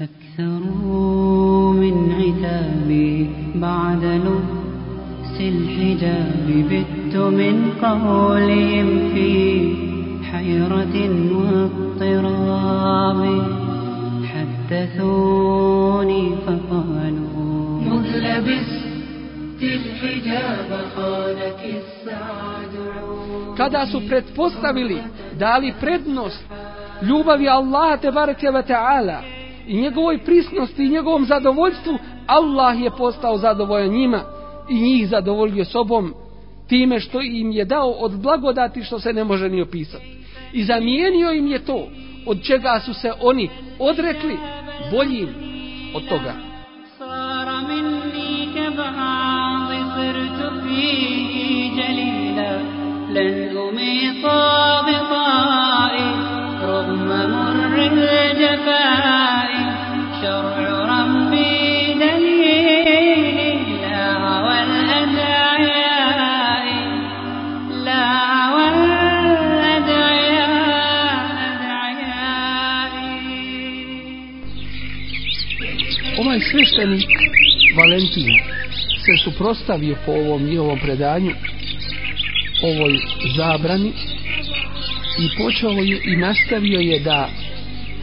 أكثروا من عتابي بعد لبس الحجاب بت من قولهم في حيرة واضطراب حدثوني فقالوا مذ لبست الحجاب خانك السعد kada su pretpostavili dali prednost ljubavi Allaha te bareke ve taala i njegovoj prisnosti i njegovom zadovoljstvu Allah je postao zadovoljan njima i njih zadovoljio sobom time što im je dao od blagodati što se ne može ni opisati i zamijenio im je to od čega su se oni odrekli boljim od toga صار مني كبعض صرت فيه جليلا لن أميط بطائي رغم مر الجفاء sveštenik Valentin se suprostavio po ovom njihovom predanju ovoj zabrani i počeo je i nastavio je da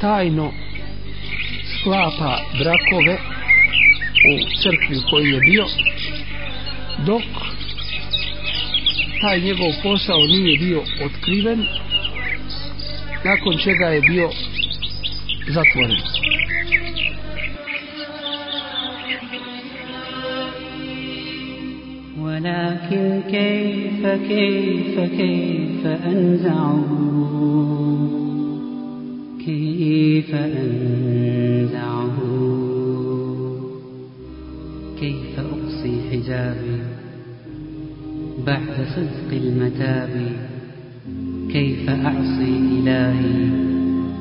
tajno sklapa brakove u crkvi u kojoj je bio dok taj njegov posao nije bio otkriven nakon čega je bio zatvoren. ولكن كيف كيف كيف أنزعه؟ كيف أنزعه؟ كيف أقصي حجابي بعد صدق المتاب؟ كيف أعصي إلهي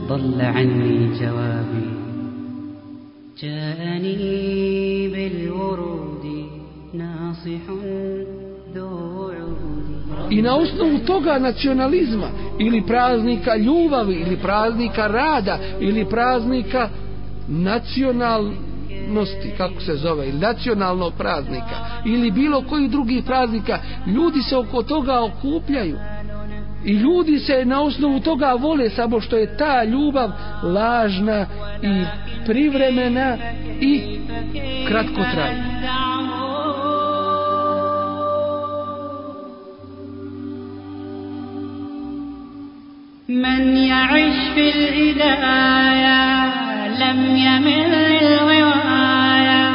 ضل عني جوابي؟ جاءني بالورود I na osnovu toga nacionalizma ili praznika ljubavi ili praznika rada ili praznika nacionalnosti kako se zove ili nacionalnog praznika ili bilo koji drugi praznika ljudi se oko toga okupljaju. I ljudi se na osnovu toga vole samo što je ta ljubav lažna i privremena i kratkotrajna. من يعش في الهدايا لم يمل للغوايا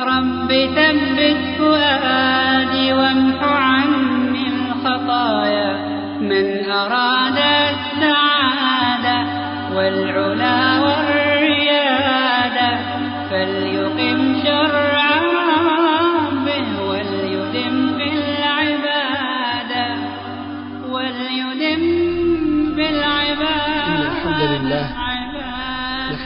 رب ثبت فؤادي وامح عني الخطايا. من أراد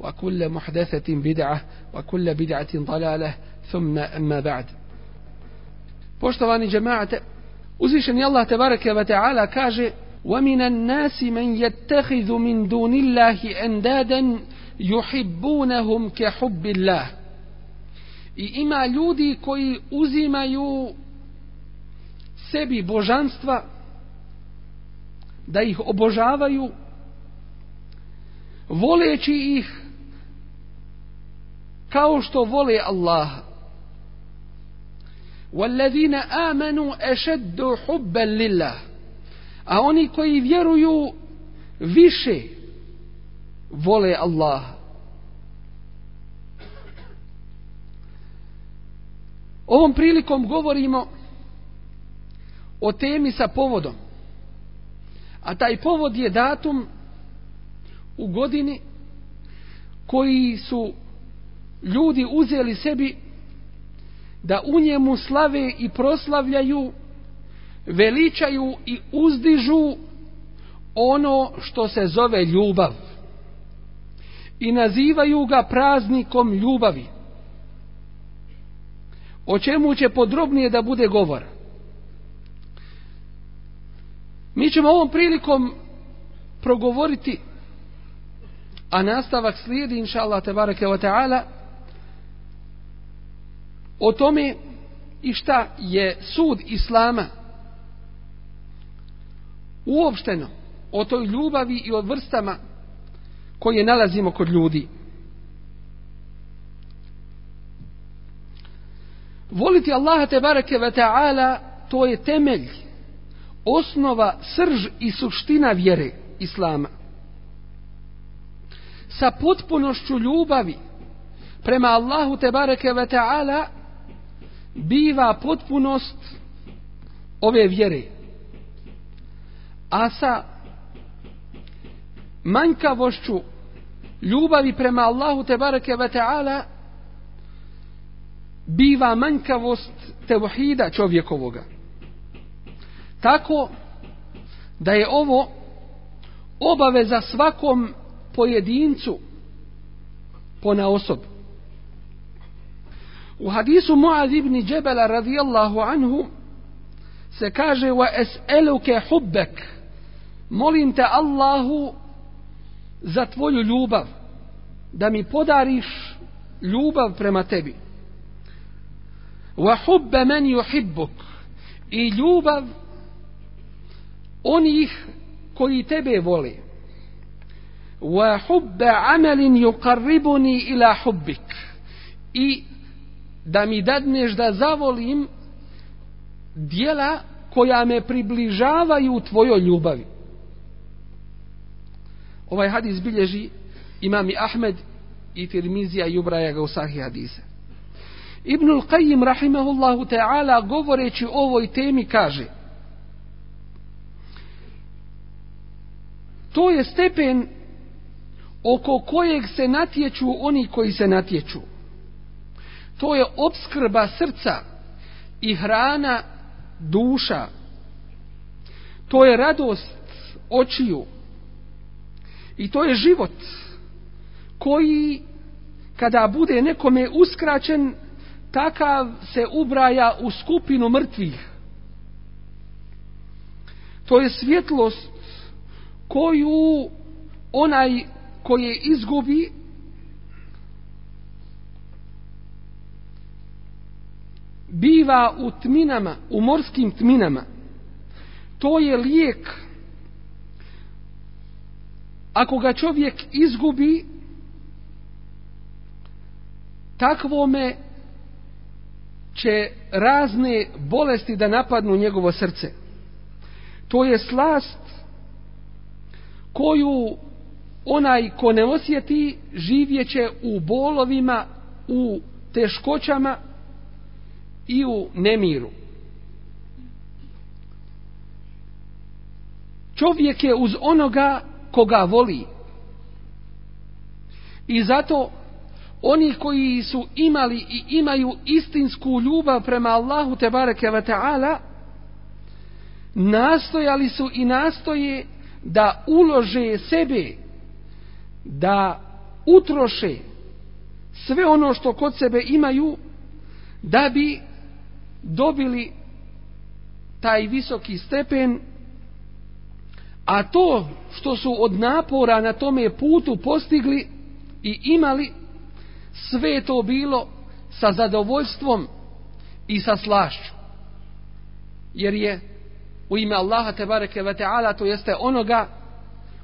وكل محدثة بدعة وكل بدعة ضلالة ثم أما بعد Poštovani džemaate, uzvišeni Allah tebareke ve ta'ala kaže وَمِنَ النَّاسِ مَنْ يَتَّخِذُ مِنْ دُونِ اللَّهِ أَنْدَادًا يُحِبُّونَهُمْ كَحُبِّ اللَّهِ I ima ljudi koji uzimaju sebi božanstva da ih obožavaju voleći ih kao što vole Allah والذين آمنوا أشد حبا لله a oni koji vjeruju više vole Allaha ovom prilikom govorimo o temi sa povodom a taj povod je datum u godini koji su ljudi uzeli sebi da u njemu slave i proslavljaju, veličaju i uzdižu ono što se zove ljubav. I nazivaju ga praznikom ljubavi. O čemu će podrobnije da bude govor? Mi ćemo ovom prilikom progovoriti, a nastavak slijedi, inša Allah, tebareke wa ta'ala, o tome i šta je sud Islama uopšteno o toj ljubavi i o vrstama koje nalazimo kod ljudi. Voliti Allaha te bareke ve ta'ala to je temelj, osnova, srž i suština vjere Islama. Sa potpunošću ljubavi prema Allahu te bareke ve ta'ala biva potpunost ove vjere. A sa manjkavošću ljubavi prema Allahu te bareke ve ta'ala biva manjkavost tevhida čovjekovoga. Tako da je ovo obaveza svakom pojedincu po na osobu. U hadisu Muaz ibn Džebela radijallahu anhu se kaže wa es'eluke hubbek. Molim te Allahu za tvoju ljubav da mi podariš ljubav prema tebi. Wa hubbe men yuhibbuk i ljubav onih koji tebe vole. Wa hubbe amelin yuqarribuni ila hubbik. I da mi dadneš da zavolim dijela koja me približavaju tvojoj ljubavi. Ovaj hadis bilježi imami Ahmed i Tirmizija i ubraja ga u sahih hadise. Ibnul Qayyim rahimahullahu ta'ala govoreći o ovoj temi kaže To je stepen oko kojeg se natječu oni koji se natječu to je obskrba srca i hrana duša. To je radost očiju. I to je život koji kada bude nekome uskraćen takav se ubraja u skupinu mrtvih. To je svjetlost koju onaj koji je izgubi biva u tminama, u morskim tminama. To je lijek. Ako ga čovjek izgubi, takvome će razne bolesti da napadnu njegovo srce. To je slast koju onaj ko ne osjeti živjeće u bolovima, u teškoćama, i u nemiru. Čovjek je uz onoga koga voli. I zato oni koji su imali i imaju istinsku ljubav prema Allahu te bareke ve taala nastojali su i nastoje da ulože sebe da utroše sve ono što kod sebe imaju da bi dobili taj visoki stepen, a to što su od napora na tome putu postigli i imali, sve to bilo sa zadovoljstvom i sa slašću. Jer je u ime Allaha te bareke ve taala to jeste onoga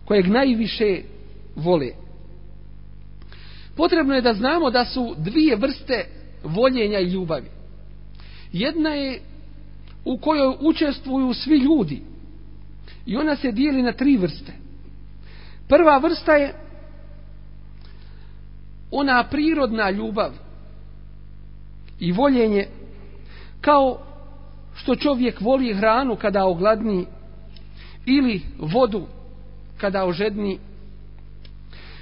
kojeg najviše vole. Potrebno je da znamo da su dvije vrste voljenja i ljubavi. Jedna je u kojoj učestvuju svi ljudi. I ona se dijeli na tri vrste. Prva vrsta je ona prirodna ljubav i voljenje kao što čovjek voli hranu kada ogladni ili vodu kada ožedni.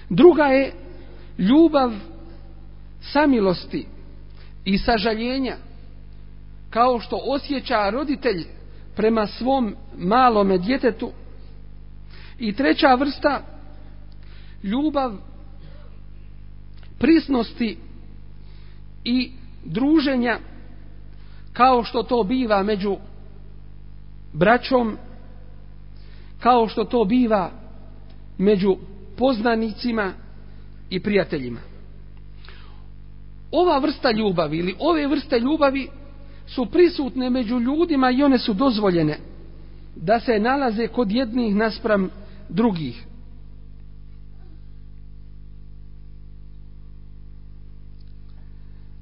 Druga je ljubav samilosti i sažaljenja kao što osjeća roditelj prema svom malome djetetu. I treća vrsta ljubav prisnosti i druženja kao što to biva među braćom, kao što to biva među poznanicima i prijateljima. Ova vrsta ljubavi ili ove vrste ljubavi su prisutne među ljudima i one su dozvoljene da se nalaze kod jednih naspram drugih.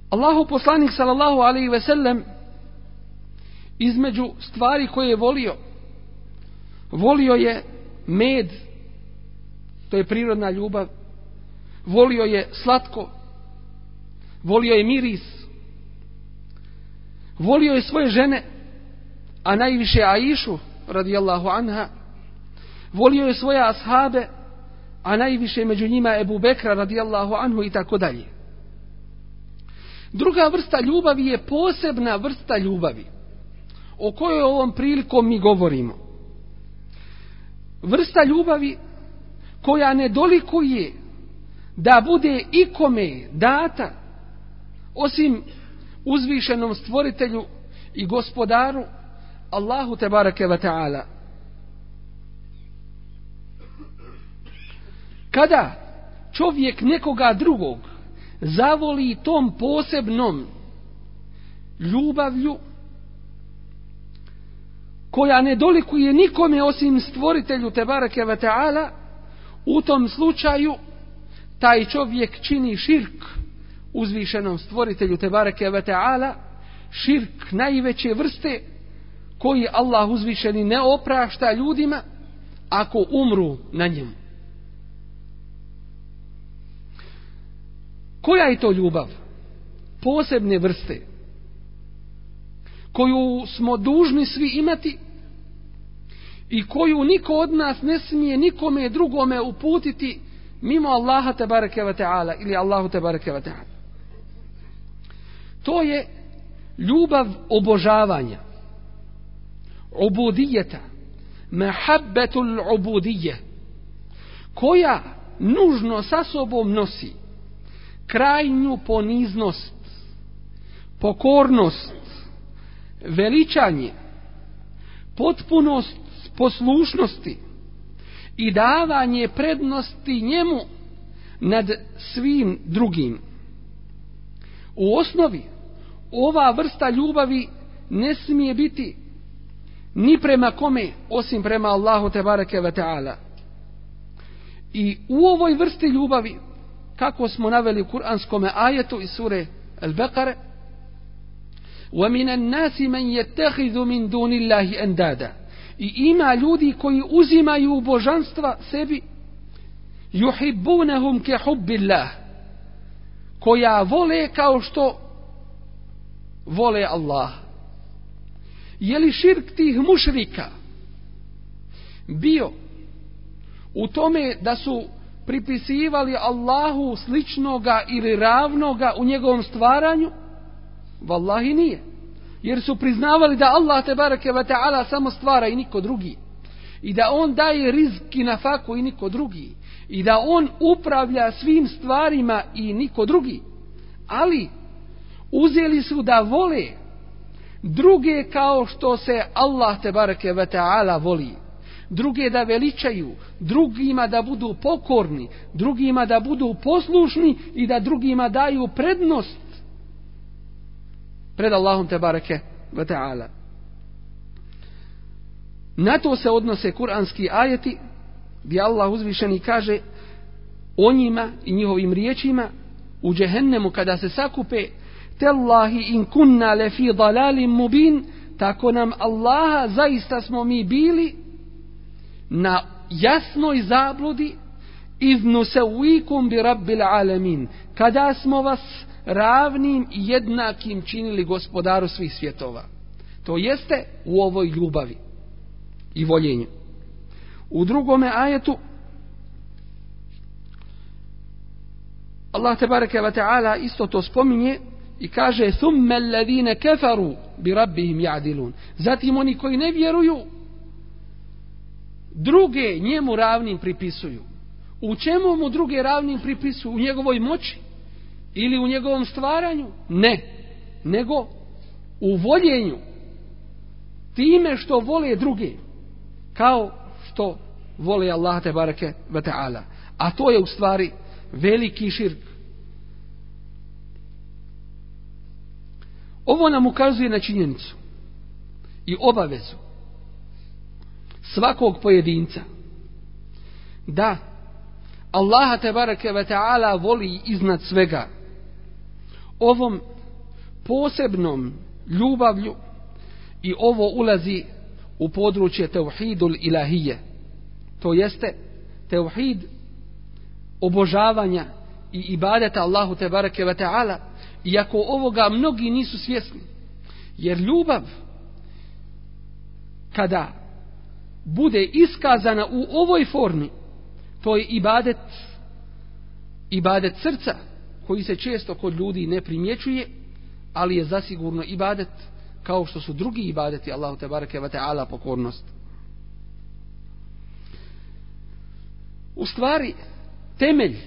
Allahu poslanik sallallahu alaihi ve sellem između stvari koje je volio volio je med to je prirodna ljubav volio je slatko volio je miris volio je svoje žene a najviše Aishu radijallahu anha volio je svoje ashabe a najviše među njima Ebu Bekra radijallahu anhu i tako dalje druga vrsta ljubavi je posebna vrsta ljubavi o kojoj ovom prilikom mi govorimo. Vrsta ljubavi koja ne dolikuje da bude ikome data osim uzvišenom stvoritelju i gospodaru Allahu te bareke ve ta'ala. Kada čovjek nekoga drugog zavoli tom posebnom ljubavlju koja ne dolikuje nikome osim stvoritelju Tebareke ve Teala, u tom slučaju taj čovjek čini širk uzvišenom stvoritelju Tebareke ve Teala, širk najveće vrste koji Allah uzvišeni ne oprašta ljudima ako umru na njemu. Koja je to ljubav? Posebne vrste koju smo dužni svi imati i koju niko od nas ne smije nikome drugome uputiti mimo Allaha tebareke ve taala ili Allahu tebareke ve taala to je ljubav obožavanja Obudijeta. Mehabbetul obudije. koja nužno sa sobom nosi krajnju poniznost pokornost veličanje potpunost poslušnosti i davanje prednosti njemu nad svim drugim. U osnovi ova vrsta ljubavi ne smije biti ni prema kome osim prema Allahu te bareke ve taala. I u ovoj vrsti ljubavi kako smo naveli u kuranskom ajetu iz sure Al-Baqara وَمِنَ النَّاسِ مَنْ يَتَّخِذُ مِنْ دُونِ اللَّهِ أَنْدَادًا I ima ljudi koji uzimaju božanstva sebi yuhibbunahum ke hubbillah koja vole kao što vole Allah. Je li širk tih mušrika bio u tome da su pripisivali Allahu sličnoga ili ravnoga u njegovom stvaranju? Wallahi nije jer su priznavali da Allah te bareke ve taala samo stvara i niko drugi i da on daje rizki na faku i niko drugi i da on upravlja svim stvarima i niko drugi ali uzeli su da vole druge kao što se Allah te bareke ve taala voli druge da veličaju drugima da budu pokorni drugima da budu poslušni i da drugima daju prednost pred Allahom te bareke ve ta'ala. Na to se odnose kuranski ajeti gdje Allah uzvišeni kaže o njima i njihovim riječima u džehennemu kada se sakupe tellahi in kunna le fi dalalim mubin, tako nam Allaha zaista smo mi bili na jasnoj zabludi iznu se uikum bi rabbil alemin, kada smo vas ravnim i jednakim činili gospodaru svih svjetova. To jeste u ovoj ljubavi i voljenju. U drugome ajetu Allah te bareke ve taala isto to spominje i kaže thumma alladine kafaru bi rabbihim ya'dilun. Zatim oni koji ne vjeruju druge njemu ravnim pripisuju. U čemu mu druge ravnim pripisuju? U njegovoj moći? Ili u njegovom stvaranju? Ne. Nego u voljenju. Time što vole druge. Kao što vole Allah te bareke ve taala. A to je u stvari veliki širk. Ovo nam ukazuje na činjenicu i obavezu svakog pojedinca da Allaha te bareke ve taala voli iznad svega. Ovom posebnom ljubavlju i ovo ulazi u područje tevhidul ilahije to jeste tevhid obožavanja i ibadeta Allahu te bareke ve taala iako ovoga mnogi nisu svjesni. Jer ljubav kada bude iskazana u ovoj formi to je ibadet ibadet srca koji se često kod ljudi ne primjećuje ali je zasigurno ibadet kao što su drugi ibadeti Allahu te bareke ve taala pokornost. U stvari temelj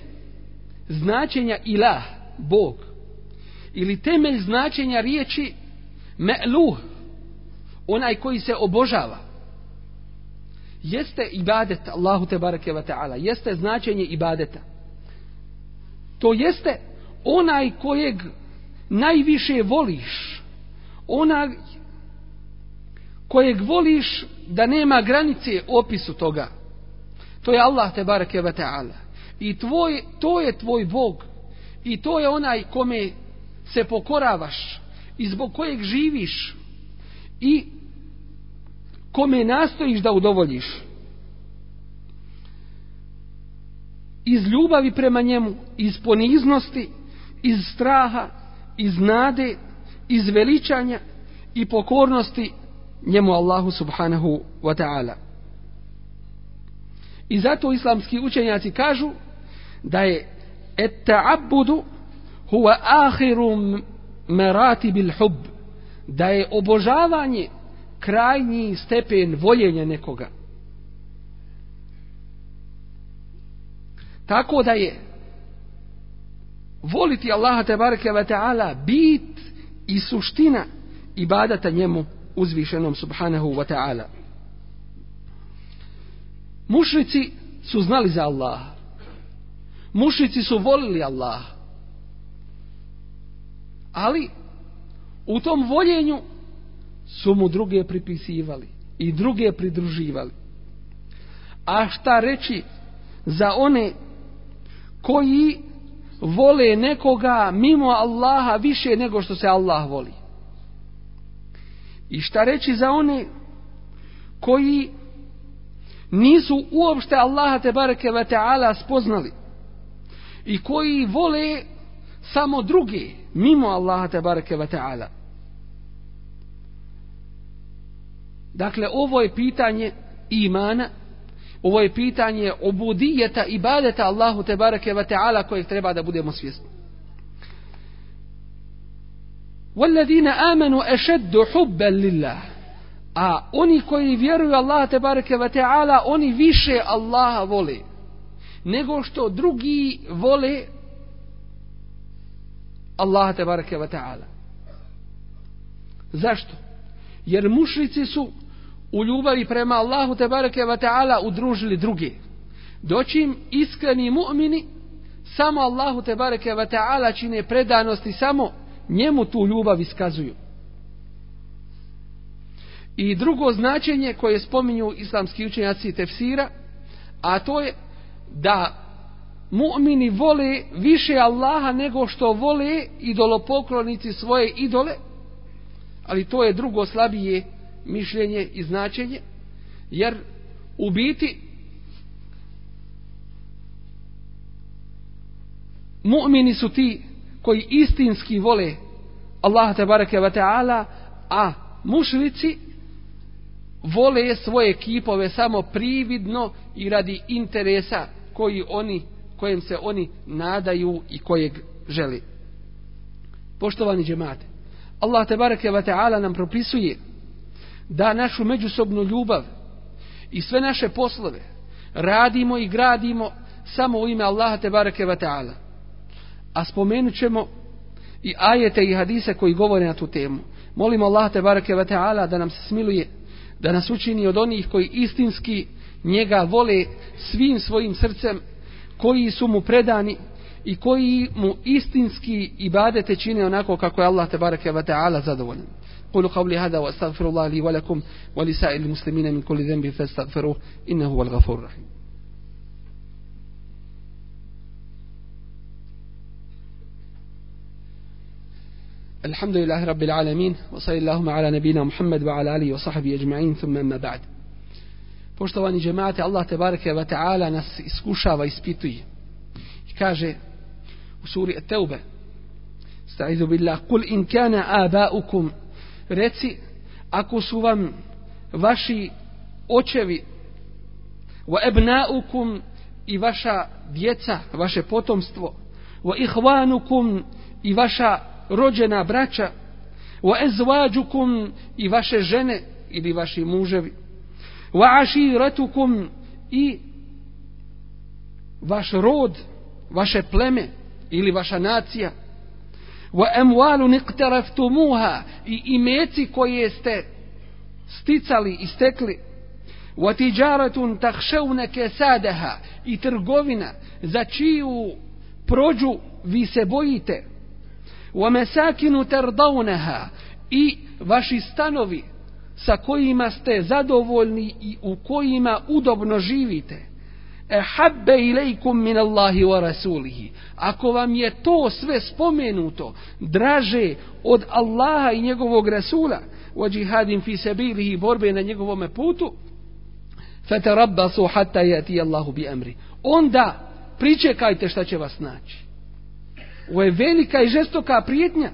značenja ilah bog ili temelj značenja riječi me'luh onaj koji se obožava jeste ibadet Allahu te bareke ve taala jeste značenje ibadeta. To jeste onaj kojeg najviše voliš onaj kojeg voliš da nema granice opisu toga. To je Allah te bareke ve taala i tvoj to je tvoj bog. I to je onaj kome se pokoravaš i zbog kojeg živiš i kome nastojiš da udovoljiš. Iz ljubavi prema njemu iz poniznosti iz straha iz nade iz veličanja i pokornosti njemu Allahu subhanahu wa ta'ala. I zato islamski učenjaci kažu da je et huwa ahiru merati bil hub da je obožavanje krajnji stepen voljenja nekoga tako da je voliti Allaha tebareke ve taala bit i suština ibadata njemu uzvišenom subhanahu wa ta'ala mušrici su znali za Allaha. Mušici su volili Allah ali u tom voljenju su mu druge pripisivali i druge pridruživali. A šta reći za one koji vole nekoga mimo Allaha više nego što se Allah voli? I šta reći za one koji nisu uopšte Allaha te bareke ve taala spoznali? i koji vole samo druge mimo Allaha te bareke ve taala dakle ovo je pitanje imana ovo je pitanje obudijeta ibadeta Allahu te bareke ve taala kojeg treba da budemo svjesni والذين آمنوا أشد حبا لله a oni koji vjeruju Allah te bareke ve taala oni više Allaha vole nego što drugi vole Allaha te bareke ve taala. Zašto? Jer mušrici su u ljubavi prema Allahu te bareke ve taala udružili druge. Doćim iskreni mu'mini samo Allahu te bareke ve taala čine predanosti samo njemu tu ljubav iskazuju. I drugo značenje koje spominju islamski učenjaci tefsira, a to je da mu'mini vole više Allaha nego što vole idolopoklonici svoje idole, ali to je drugo slabije mišljenje i značenje, jer u biti mu'mini su ti koji istinski vole Allaha tabaraka wa ta'ala, a mušrici vole svoje kipove samo prividno i radi interesa koji oni, kojem se oni nadaju i kojeg želi. Poštovani džemate, Allah te bareke ve ta'ala nam propisuje da našu međusobnu ljubav i sve naše poslove radimo i gradimo samo u ime Allaha te bareke ve ta'ala. A spomenut ćemo i ajete i hadise koji govore na tu temu. Molimo Allah te bareke ve taala da nam se smiluje, da nas učini od onih koji istinski njega vole svim svojim srcem, koji su mu predani i koji mu istinski ibadete čine onako kako je Allah te bareke ve taala zadovoljan. قولوا قولي هذا واستغفر الله لي ولكم ولسائر المسلمين من كل ذنب فاستغفروه انه هو الغفور الرحيم الحمد لله رب العالمين وصلى اللهم على نبينا محمد وعلى آله وصحبه أجمعين ثم أما بعد Poštovani džemate, Allah te bareke ve taala nas iskušava, ispituje. I kaže u suri At-Taube: Sta'izu billah, kul in kana aba'ukum reci ako su vam vaši očevi wa ebnaukum i vaša djeca, vaše potomstvo, wa ihvanukum i vaša rođena braća, wa ezvađukum i vaše žene ili vaši muževi, wa ashiratukum i vaš rod vaše pleme ili vaša nacija. Wa amwalun iqtaraftumuha i imeci koje ste sticali i stekli. Wa tijaratun takhshawna kasadaha i trgovina za čiju prođu vi se bojite. Wa masakin tardawnaha i vaši stanovi sa kojima ste zadovoljni i u kojima udobno živite. E habbe ilaikum min Allahi wa rasulihi. Ako vam je to sve spomenuto draže od Allaha i njegovog rasula wa jihadin fi sabilihi borbe na njegovom putu fatarabbasu hatta yati Allahu bi amri. Onda pričekajte šta će vas naći. Ovo je velika i žestoka prijetnja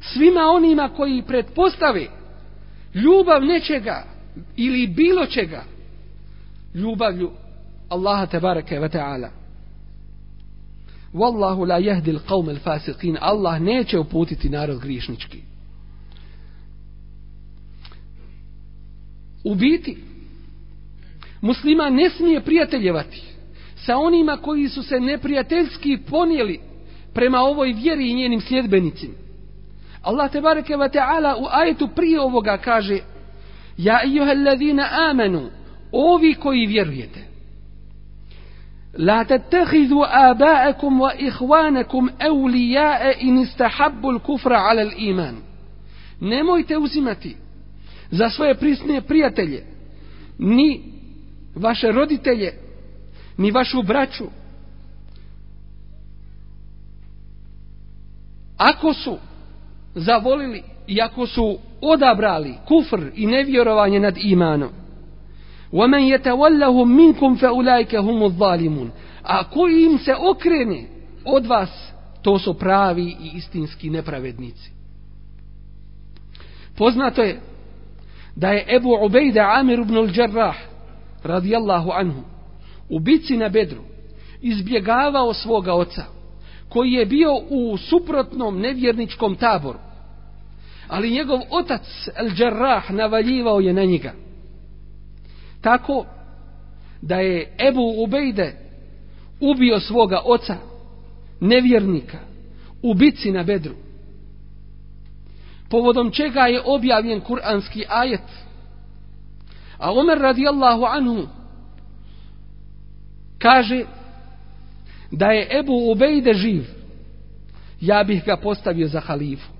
svima onima koji pretpostave ljubav nečega ili bilo čega ljubavlju Allaha tebareke ve ta'ala. Wallahu la jehdi l'qavme l'fasiqin. Allah neće uputiti narod grišnički. U biti, muslima ne smije prijateljevati sa onima koji su se neprijateljski ponijeli prema ovoj vjeri i njenim sljedbenicima. Allah te bareke ve taala u ajetu prije ovoga kaže: Ja ejuhellazina amanu, ovi koji vjerujete. La tattakhidu aba'akum wa ikhwanakum awliya'a in istahabbu al-kufra 'ala al-iman. Nemojte uzimati za svoje prisne prijatelje ni vaše roditelje, ni vašu braću, ako su zavolili i ako su odabrali kufr i nevjerovanje nad imanom وَمَنْ يَتَوَلَّهُمْ مِنْكُمْ فَأُولَيْكَ هُمُ الظَّالِمُونَ A koji im se okrene od vas, to su pravi i istinski nepravednici. Poznato je da je Ebu Ubejde Amir ibn al-Đarrah radijallahu anhu u bici na Bedru izbjegavao svoga oca koji je bio u suprotnom nevjerničkom taboru. Ali njegov otac El Džarrah navaljivao je na njega. Tako da je Ebu Ubejde ubio svoga oca, nevjernika, u bici na bedru. Povodom čega je objavljen kuranski ajet. A Omer radijallahu anhu kaže da je Ebu Ubejde živ, ja bih ga postavio za halifu.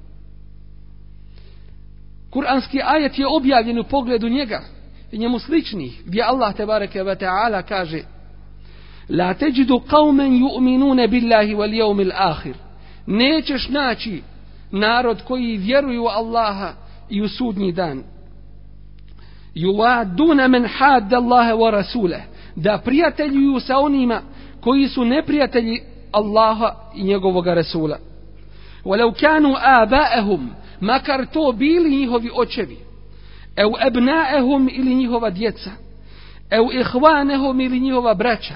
Kur'anski ajet je objavljen u pogledu njega i njemu sličnih, gdje Allah te bareke ve ta'ala kaže La teđidu qauman yu'minuna billahi wal yawmil akhir." Nećeš naći narod koji vjeruju Allaha i u sudnji dan. Yuwaduna men hadda Allaha wa rasulahu Da prijateljuju sa onima koji su neprijatelji Allaha i njegovog Rasula. Walau kanu abaahum, makar to bili njihovi očevi, ev ebnaehum ili njihova djeca, ev ihvanehum ili njihova braća,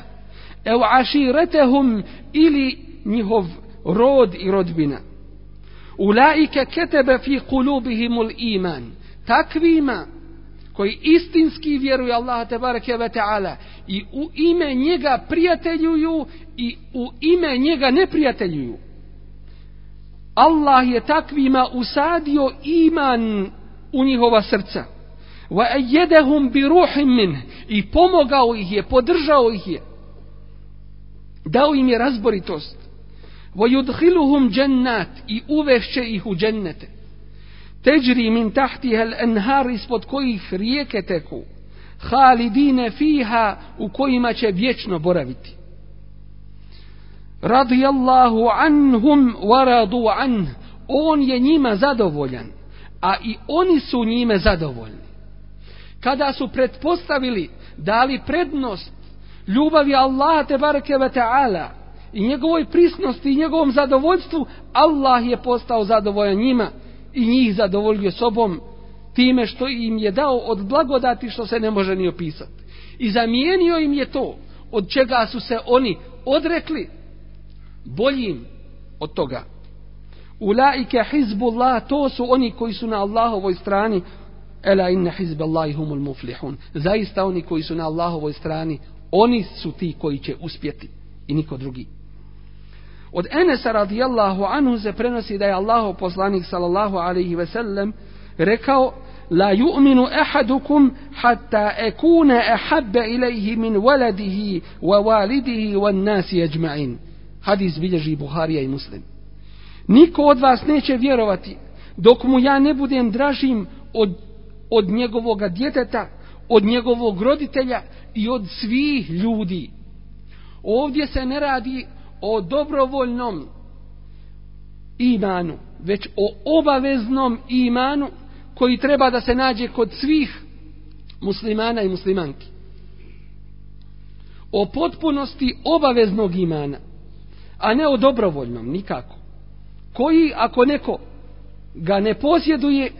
ev aširetehum ili njihov rod i rodbina. Ulaike ketebe fi kulubihimul iman. Takvima koji istinski vjeruju Allaha te bareke ve taala i u ime njega prijateljuju i u ime njega ne prijateljuju. Allah je takvima usadio iman u njihova srca. Wa ayyadahum bi ruhin min i pomogao ih je, podržao ih je. Dao im je razboritost. Wa yudkhiluhum jannat i uvešće ih u džennete. Teđri min tahtiha al-anhar ispod kojih rijeke teku. Halidine fiha u kojima će vječno boraviti. Radijallahu anhum wa radu anh. On je njima zadovoljan, a i oni su njime zadovoljni. Kada su pretpostavili, dali prednost ljubavi Allaha te bareke ve taala i njegovoj prisnosti i njegovom zadovoljstvu, Allah je postao zadovoljan njima i njih zadovoljio sobom time što im je dao od blagodati što se ne može ni opisati. I zamijenio im je to od čega su se oni odrekli boljim od toga. Ulaike hizbullah, to su oni koji su na Allahovoj strani. Ela inna hizballahi humul muflihun. Zaista oni koji su na Allahovoj strani, oni su ti koji će uspjeti i niko drugi. Od Enesa radijallahu anhu se prenosi da je Allahov poslanik sallallahu alaihi ve sellem rekao La yu'minu ahadukum hatta akuna ahabba ilaihi min waladihi wa walidihi wa nasi ajma'in. Hadis bilježi Buharija i Muslim. Niko od vas neće vjerovati dok mu ja ne budem dražim od, od njegovog djeteta, od njegovog roditelja i od svih ljudi. Ovdje se ne radi o dobrovoljnom imanu, već o obaveznom imanu koji treba da se nađe kod svih muslimana i muslimanki. O potpunosti obaveznog imana, a ne o dobrovoljnom, nikako. Koji, ako neko ga ne posjeduje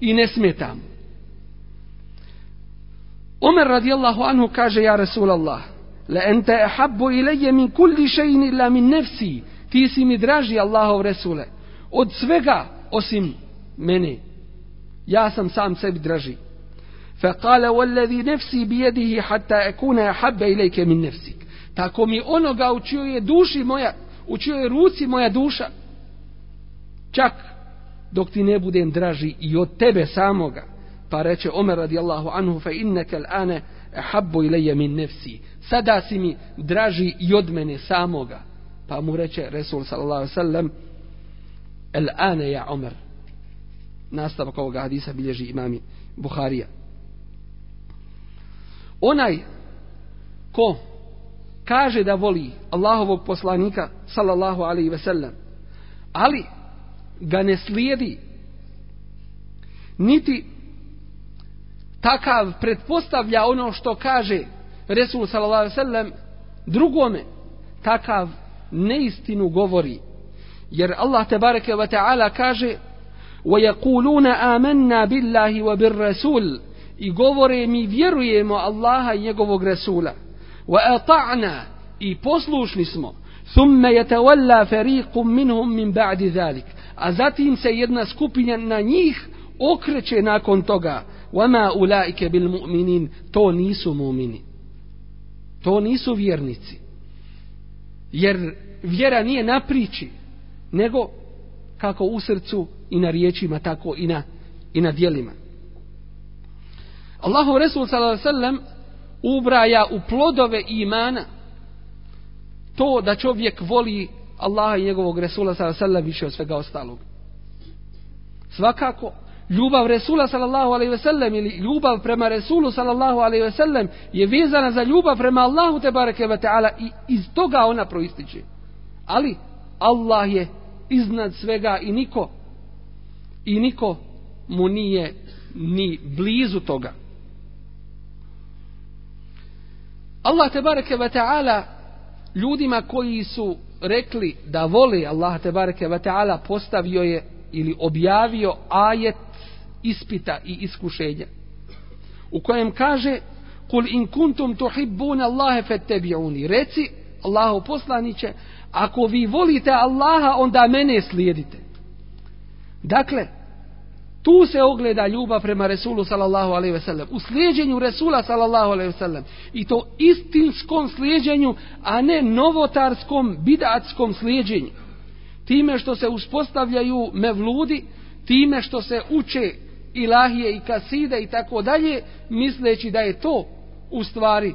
i ne smeta mu. Omer radijallahu anhu kaže, ja Rasulallah, la ente ehabbu ilaje min kulli šein illa min nefsi, ti si mi draži Allahov Resule, od svega osim mene. Ja sam sam sebi draži. Fa kale, wallazi nefsi bijedihi hatta ekune ahabbe ilajke min nefsik. Tako mi onoga u čijoj je duši moja, u čijoj je ruci moja duša, čak dok ti ne budem draži i od tebe samoga. Pa reče Omer radijallahu anhu, fa inneke l'ane ahabbu ilaje min nefsi. Sada si mi draži i od mene samoga. Pa mu reče Resul sallallahu sallam, el-ane ja Omer. Nastavak ovoga hadisa bilježi imami Buharija. Onaj ko kaže da voli Allahovog poslanika sallallahu alaihi ve sellem, ali ga ne slijedi niti takav pretpostavlja ono što kaže Resul sallallahu alejhi ve sellem drugome takav neistinu govori. Jer Allah te bareke ve taala kaže: "Ve yekuluna amanna billahi wa birrasul" I govore mi vjerujemo Allaha i njegovog resula. Wa ata'na" i poslušni smo. "Thumma yatawalla fariqun minhum min ba'di zalik." A zatim se jedna skupina na njih okreće nakon toga. "Wa ma ulaika bil mu'minin." To nisu mu'mini to nisu vjernici jer vjera nije na priči nego kako u srcu i na riječima tako i na, i na dijelima Allahu Resul sallallahu alejhi ubraja u plodove imana to da čovjek voli Allaha i njegovog Resula sallallahu alejhi više od svega ostalog. Svakako ljubav Resula sallallahu alaihi ve sellem ili ljubav prema Resulu sallallahu alaihi ve sellem je vezana za ljubav prema Allahu te bareke ve taala i iz toga ona proističe. Ali Allah je iznad svega i niko i niko mu nije ni blizu toga. Allah te bareke ve taala ljudima koji su rekli da vole Allah te bareke ve taala postavio je ili objavio ajet ispita i iskušenja. U kojem kaže Kul in kuntum tuhibbun Allahe fet. Reci Allahu poslaniće Ako vi volite Allaha, onda mene slijedite. Dakle, tu se ogleda ljubav prema Resulu sallallahu alejhi ve sellem. U slijedjenju Resula sallallahu alejhi ve sellem. I to istinskom slijedjenju, a ne novotarskom, bidatskom slijedjenju. Time što se uspostavljaju mevludi, time što se uče ilahije i kaside i tako dalje, misleći da je to u stvari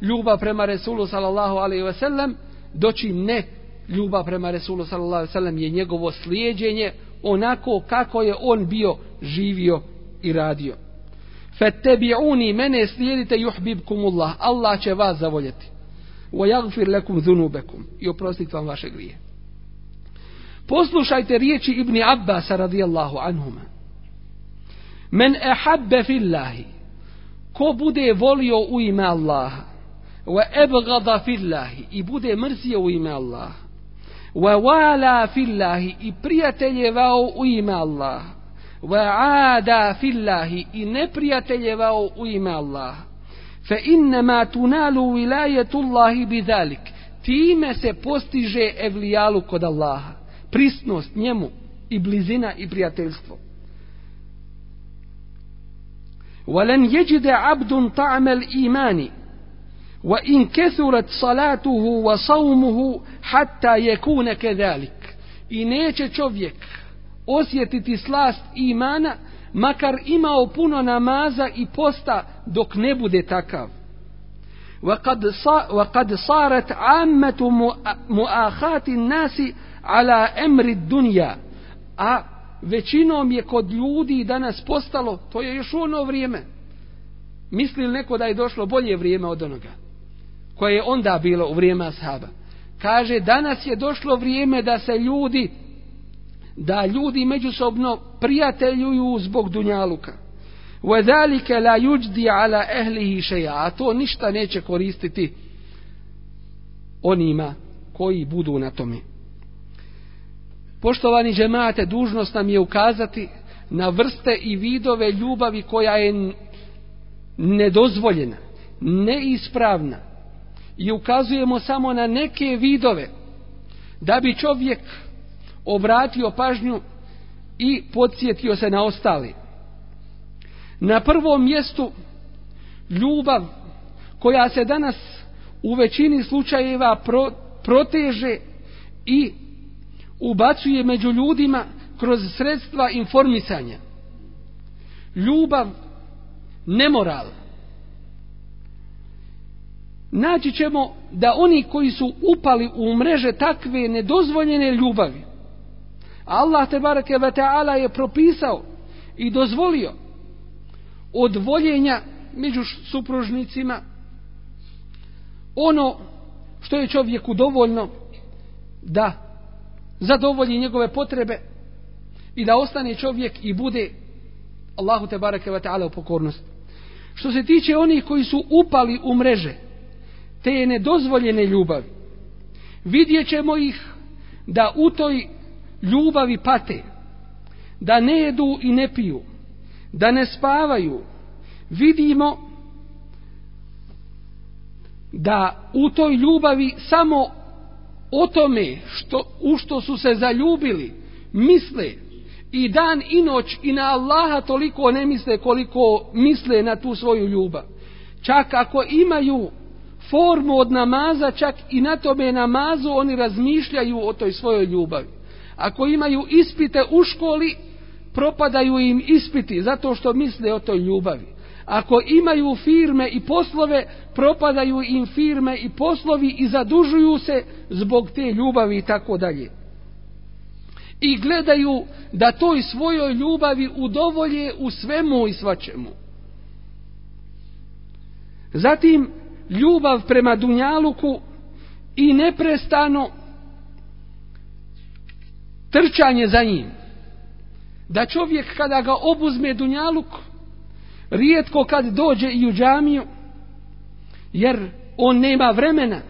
ljubav prema Resulu sallallahu alaihi ve sellem, doći ne ljubav prema Resulu sallallahu alaihi ve sellem je njegovo slijedjenje onako kako je on bio živio i radio. Fattabi'uni mene slijedite yuhibbukumullah Allah će vas zavoljeti. Wa yaghfir lakum dhunubakum i oprostiti vam vaše grije. Poslušajte riječi Ibn Abbas radijallahu anhuma. Men ehabbe fillahi. Ko bude volio u ime Allaha. Wa ebgada fillahi. I bude mrzio u ime Allaha. Wa wala fillahi. I prijateljevao u ime Allaha. Wa ada fillahi. I neprijateljevao u ime Allaha. Fa innama tunalu vilajetullahi bidhalik. Time se postiže evlijalu kod Allaha. Prisnost njemu i blizina i prijateljstvo. ولن يجد عبد طعم الإيمان وإن كثرت صلاته وصومه حتى يكون كذلك. i neće čovjek osjetiti slast imana makar imao puno namaza i posta dok ne bude takav وقد وقد صارت عامة مؤاخاة الناس على أمر الدنيا. većinom je kod ljudi danas postalo, to je još ono vrijeme. Misli li neko da je došlo bolje vrijeme od onoga koje je onda bilo u vrijeme ashaba? Kaže, danas je došlo vrijeme da se ljudi, da ljudi međusobno prijateljuju zbog dunjaluka. وَذَلِكَ لَا يُجْدِي عَلَى أَهْلِهِ شَيَا A to ništa neće koristiti onima koji budu na tome. Poštovani džemate, dužnost nam je ukazati na vrste i vidove ljubavi koja je nedozvoljena, neispravna. I ukazujemo samo na neke vidove da bi čovjek obratio pažnju i podsjetio se na ostali. Na prvom mjestu ljubav koja se danas u većini slučajeva pro, proteže i ubacuje među ljudima kroz sredstva informisanja. Ljubav, nemoral. Naći ćemo da oni koji su upali u mreže takve nedozvoljene ljubavi, Allah te barake ve ta'ala je propisao i dozvolio od voljenja među supružnicima ono što je čovjeku dovoljno da zadovolji njegove potrebe i da ostane čovjek i bude Allahu te bareke ve taala u pokornosti. Što se tiče onih koji su upali u mreže te nedozvoljene ljubavi, vidjet ćemo ih da u toj ljubavi pate, da ne jedu i ne piju, da ne spavaju, vidimo da u toj ljubavi samo o tome što, u što su se zaljubili misle i dan i noć i na Allaha toliko ne misle koliko misle na tu svoju ljubav. Čak ako imaju formu od namaza, čak i na tome namazu oni razmišljaju o toj svojoj ljubavi. Ako imaju ispite u školi, propadaju im ispiti zato što misle o toj ljubavi. Ako imaju firme i poslove, propadaju im firme i poslovi i zadužuju se zbog te ljubavi i tako dalje. i gledaju da toj svojoj ljubavi udovolje u svemu i svačemu. Zatim, ljubav prema Dunjaluku i neprestano trčanje za njim. Da čovjek kada ga obuzme Dunjaluk, rijetko kad dođe i u džamiju, jer on nema vremena,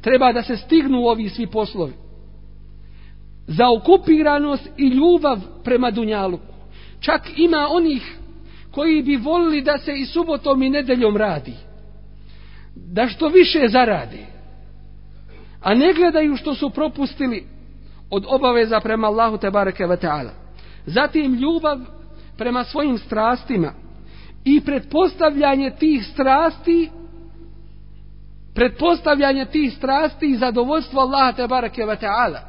treba da se stignu ovi svi poslovi. Za okupiranost i ljubav prema Dunjaluku. Čak ima onih koji bi volili da se i subotom i nedeljom radi. Da što više zaradi. A ne gledaju što su propustili od obaveza prema Allahu te bareke ve taala. Zatim ljubav prema svojim strastima i pretpostavljanje tih strasti pretpostavljanje tih strasti i zadovoljstvo Allaha te bareke ve taala.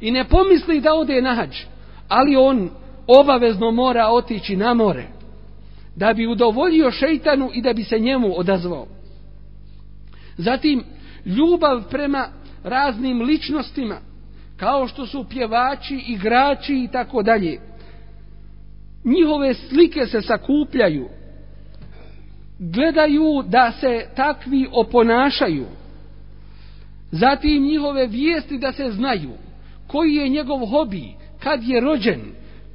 I ne pomisli da ode na hadž, ali on obavezno mora otići na more da bi udovoljio šeitanu i da bi se njemu odazvao. Zatim ljubav prema raznim ličnostima kao što su pjevači, igrači i tako dalje. Njihove slike se sakupljaju, gledaju da se takvi oponašaju, zatim njihove vijesti da se znaju, koji je njegov hobi, kad je rođen,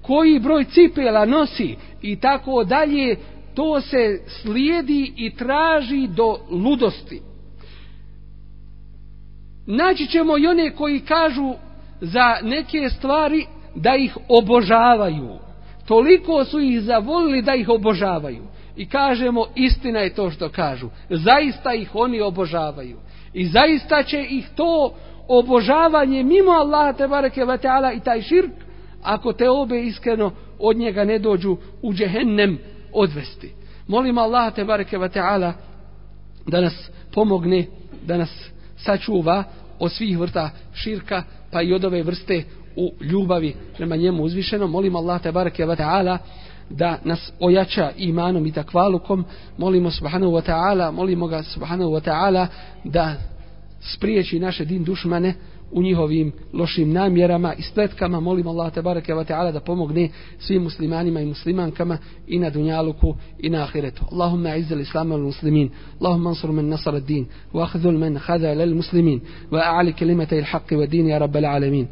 koji broj cipela nosi i tako dalje, to se slijedi i traži do ludosti. Naći ćemo i one koji kažu za neke stvari da ih obožavaju. Toliko su ih zavolili da ih obožavaju. I kažemo, istina je to što kažu. Zaista ih oni obožavaju. I zaista će ih to obožavanje mimo Allaha te bareke ve taala i taj širk ako te obe iskreno od njega ne dođu u džehennem odvesti. Molim Allaha te bareke ve taala da nas pomogne, da nas sačuva od svih vrta širka, pa i od ove vrste u ljubavi prema njemu uzvišeno. Molim Allah te bareke ve taala da nas ojača imanom i takvalukom. Molimo subhanahu wa ta'ala, molimo ga subhanahu wa ta'ala da spriječi naše din dušmane u njihovim lošim namjerama i spletkama. Molimo Allah te bareke ve taala da pomogne svim muslimanima i muslimankama i na dunjaluku i na ahiretu. Allahumma izz al muslimin. Allahumma ansur men nasar ad-din wa akhdhul man khadhala al-muslimin wa a'ali kelimata il haqqi wa din ya rabbal alamin.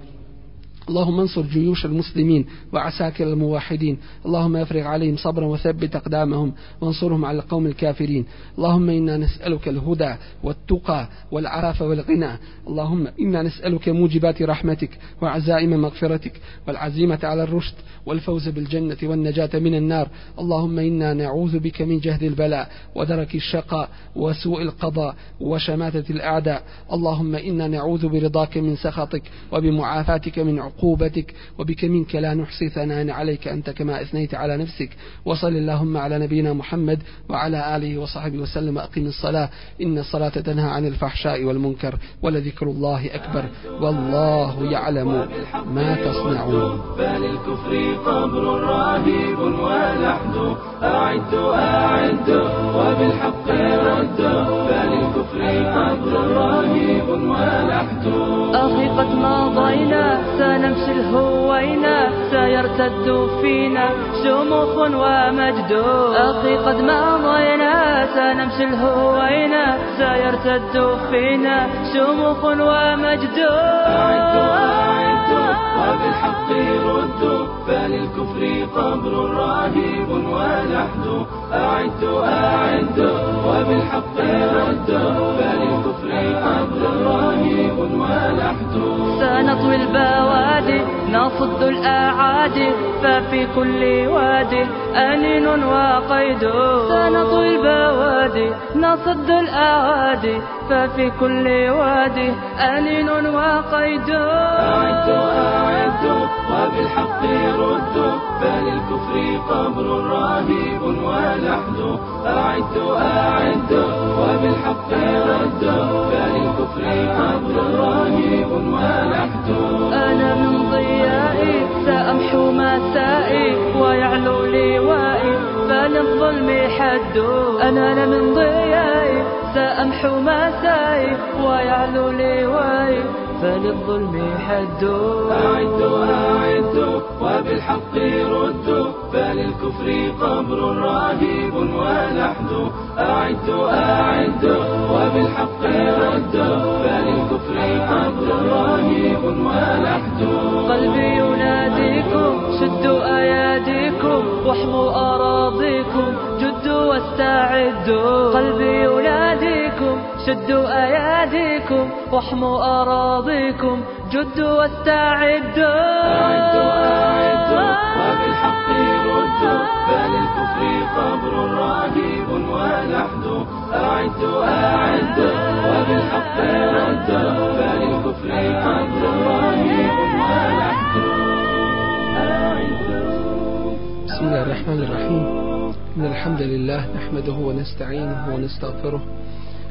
اللهم انصر جيوش المسلمين وعساكر الموحدين. اللهم افرغ عليهم صبرا وثبت أقدامهم وانصرهم على القوم الكافرين. اللهم إنا نسألك الهدى والتقى والعراف والغنى. اللهم إنا نسألك موجبات رحمتك وعزائم مغفرتك والعزيمة على الرشد والفوز بالجنة والنجاة من النار. اللهم إنا نعوذ بك من جهد البلاء ودرك الشقاء وسوء القضاء وشماتة الأعداء. اللهم إنا نعوذ برضاك من سخطك وبمعافاتك من عقوبتك. عقوبتك وبك منك لا نحصي ثناء عليك أنت كما أثنيت على نفسك. وصل اللهم على نبينا محمد وعلى آله وصحبه وسلم أقم الصلاة. إن الصلاة تنهى عن الفحشاء والمنكر ولذكر الله أكبر. والله يعلم ما تصنعون. فللكفر قبر رهيب ولحد أعد أعد وبالحق رد. فللكفر قبر رهيب ولحد أخي قد مضينا سنمشي الهوينا سيرتد فينا شموخ ومجد. أخي قد مضينا سنمشي الهوينا سيرتد فينا شموخ ومجد. أعدوا أعدوا وبالحق ردوا. فللكفر قبر رهيب ولحد أعدوا أعدوا وبالحق ردوا. فللكفر قبر رهيب ولحد سنطوي البوادي نصد الأعادي ففي كل وادي أنين وقيد. سنطوي البوادي نصد الأعادي ففي كل وادي أنين وقيد. أعدوا أعدوا وبالحق ردوا فللكفر قبر رهيب ولحد أعدوا أعدوا وبالحق ردوا فللكفر قبر رهيب ولحد أنا من ضيائي سأمحو مسائي ويعلو لوائي فللظلم حد. أنا من ضيائي سأمحو مساي ويعلو لواي فللظلم حد أعد أعد وبالحق رد فللكفر قبر رهيب ولحد أعد أعد وبالحق رد فللكفر قبر رهيب ولحد قلبي يناديكم شدوا أياديكم واحموا أراضيكم. جدوا واستعدوا. قلبي يناديكم شدوا أياديكم واحموا أراضيكم جدوا واستعدوا. أعدوا. أعدوا وبالحق ردوا فللكفر قبر رهيب ولحد أعدوا أعدوا. وبالحق ردوا فللكفر قبر رهيب ولحد بسم الله الرحمن الرحيم. إن الحمد لله نحمده ونستعينه ونستغفره.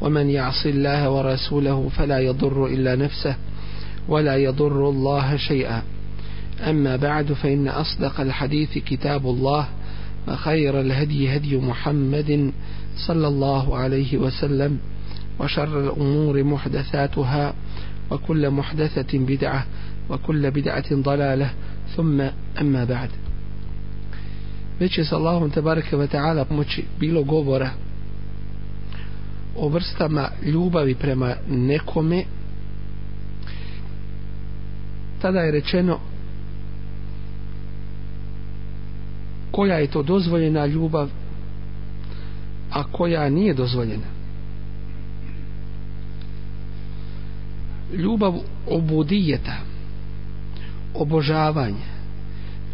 ومن يعص الله ورسوله فلا يضر إلا نفسه ولا يضر الله شيئا. أما بعد فإن أصدق الحديث كتاب الله وخير الهدي هدي محمد صلى الله عليه وسلم وشر الأمور محدثاتها وكل محدثة بدعة وكل بدعة ضلالة. ثم أما بعد. Već je sa Allahom tebareke ve ta'ala pomoći bilo govora o vrstama ljubavi prema nekome tada je rečeno koja je to dozvoljena ljubav a koja nije dozvoljena. Ljubav obudijeta obožavanje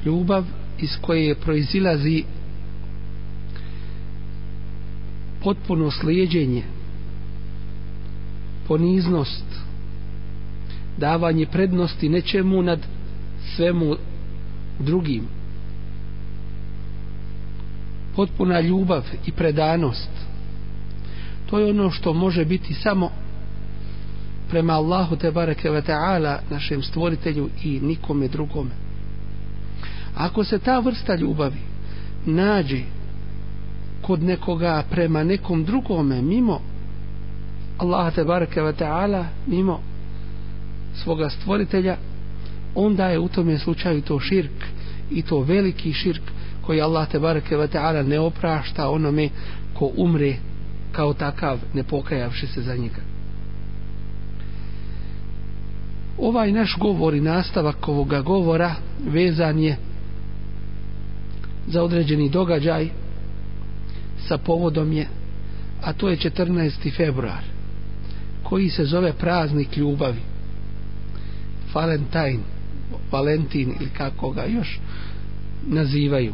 ljubav iz koje proizilazi potpuno slijedjenje poniznost davanje prednosti nečemu nad svemu drugim. Potpuna ljubav i predanost. To je ono što može biti samo prema Allahu te bareke ve taala našem stvoritelju i nikome drugome. Ako se ta vrsta ljubavi nađe kod nekoga prema nekom drugome mimo Allaha te bareke ve taala mimo svoga stvoritelja onda je u tome slučaju to širk i to veliki širk koji Allah te bareke ve taala ne oprašta onome ko umre kao takav ne pokajavši se za njega ovaj naš govor i nastavak ovoga govora vezan je za određeni događaj sa povodom je a to je 14. februar koji se zove praznik ljubavi. Valentine Valentin ili kako ga još nazivaju.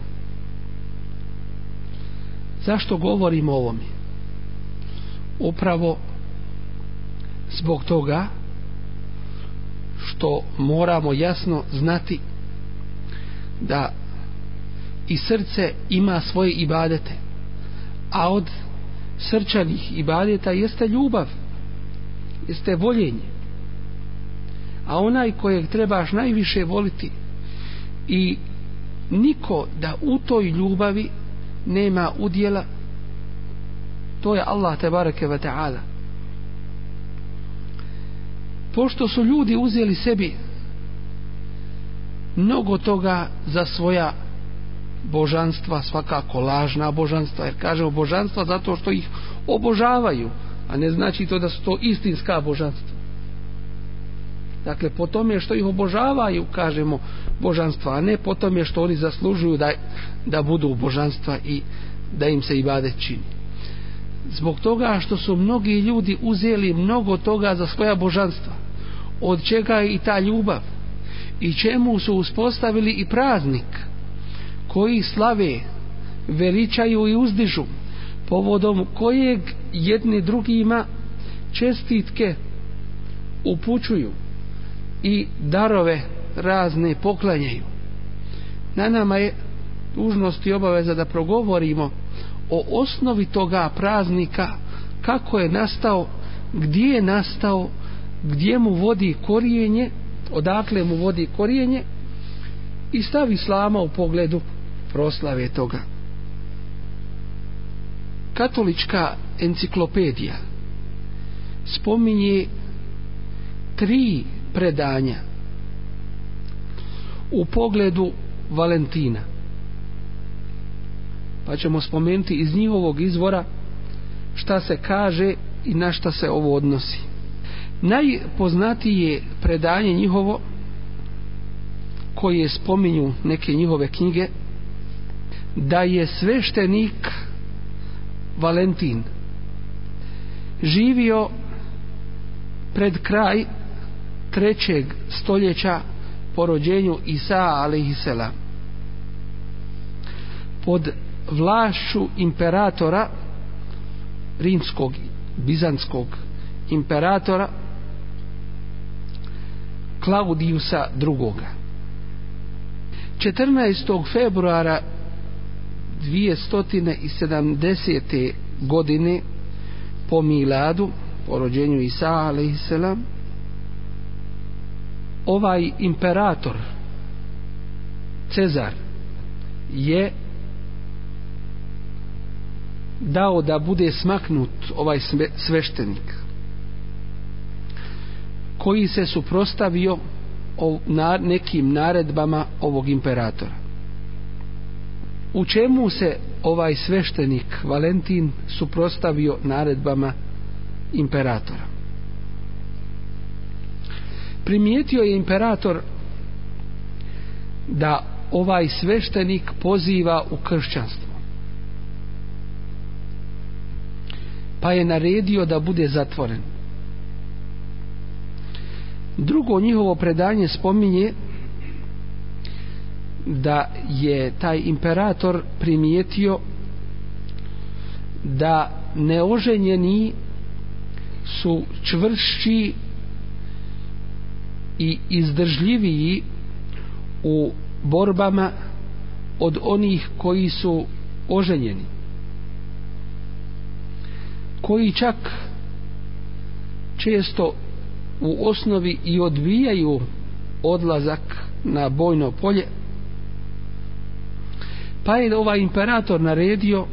Zašto govorimo o ovome? Upravo zbog toga što moramo jasno znati da i srce ima svoje ibadete a od srčanih ibadeta jeste ljubav jeste voljenje. A onaj kojeg trebaš najviše voliti i niko da u toj ljubavi nema udjela to je Allah te bareke ve taala. Pošto su ljudi uzeli sebi mnogo toga za svoja božanstva, svakako lažna božanstva, jer kažemo božanstva zato što ih obožavaju, a ne znači to da su to istinska božanstva. Dakle, po tome što ih obožavaju, kažemo božanstva, a ne po tome što oni zaslužuju da, da budu božanstva i da im se ibadet čini. Zbog toga što su mnogi ljudi uzeli mnogo toga za svoja božanstva, od čega je i ta ljubav, i čemu su uspostavili i praznik, koji slave, veličaju i uzdižu, povodom kojeg jedni drugima čestitke upućuju i darove razne poklanjaju. Na nama je dužnost i obaveza da progovorimo o osnovi toga praznika, kako je nastao, gdje je nastao, gdje mu vodi korijenje, odakle mu vodi korijenje i stav islama u pogledu proslave toga. Katolička enciklopedija spominje tri predanja u pogledu Valentina. Pa ćemo spomenuti iz njihovog izvora šta se kaže i na šta se ovo odnosi. Najpoznatije predanje njihovo koje spominju neke njihove knjige da je sveštenik Valentin živio pred kraj trećeg stoljeća po rođenju Isa alaihisselam pod vlašću imperatora rimskog bizanskog imperatora Klaudijusa II. 14. februara 270. godine po miladu po rođenju Isa alaihisselam ovaj imperator Cezar je dao da bude smaknut ovaj sveštenik koji se suprostavio na nekim naredbama ovog imperatora. U čemu se ovaj sveštenik Valentin suprostavio naredbama imperatora? Primijetio je imperator da ovaj sveštenik poziva u kršćanstvo. Pa je naredio da bude zatvoren drugo njihovo predanje spominje da je taj imperator primijetio da neoženjeni su čvršći i izdržljiviji u borbama od onih koji su oženjeni koji čak često u osnovi i odbijaju odlazak na bojno polje pa je ovaj imperator naredio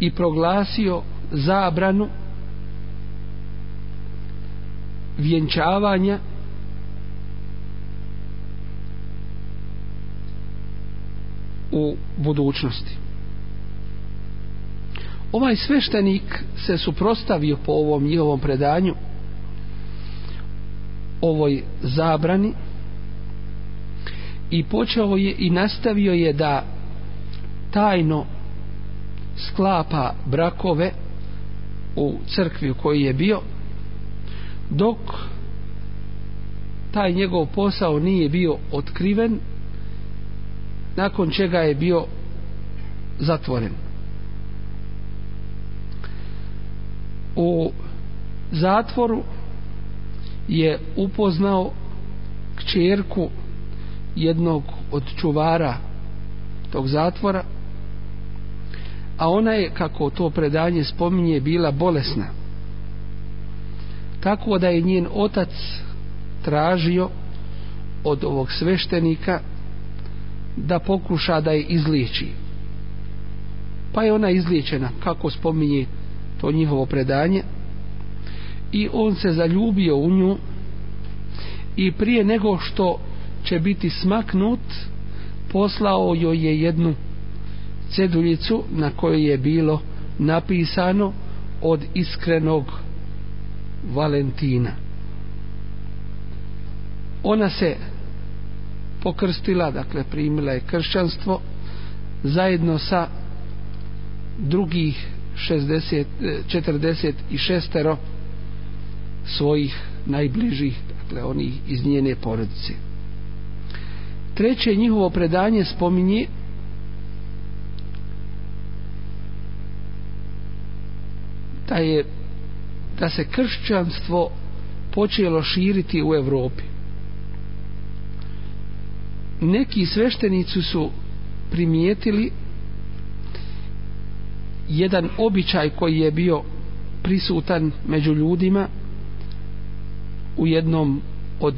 i proglasio zabranu vjenčavanja u budućnosti. Ovaj sveštenik se suprostavio po ovom njihovom predanju ovoj zabrani i počeo je i nastavio je da tajno sklapa brakove u crkvi u kojoj je bio dok taj njegov posao nije bio otkriven nakon čega je bio zatvoren. U zatvoru je upoznao kćerku jednog od čuvara tog zatvora a ona je kako to predanje spominje bila bolesna. Tako da je njen otac tražio od ovog sveštenika da pokuša da je izliči pa je ona izliječena kako spominje to njihovo predanje i on se zaljubio u nju i prije nego što će biti smaknut poslao joj je jednu ceduljicu na kojoj je bilo napisano od iskrenog Valentina ona se pokrstila dakle primila je kršćanstvo zajedno sa drugih 60, 46 e, svojih najbližih, dakle oni iz njene porodice treće njihovo predanje spominje da je da se kršćanstvo počelo širiti u Europi. neki sveštenici su primijetili jedan običaj koji je bio prisutan među ljudima u jednom od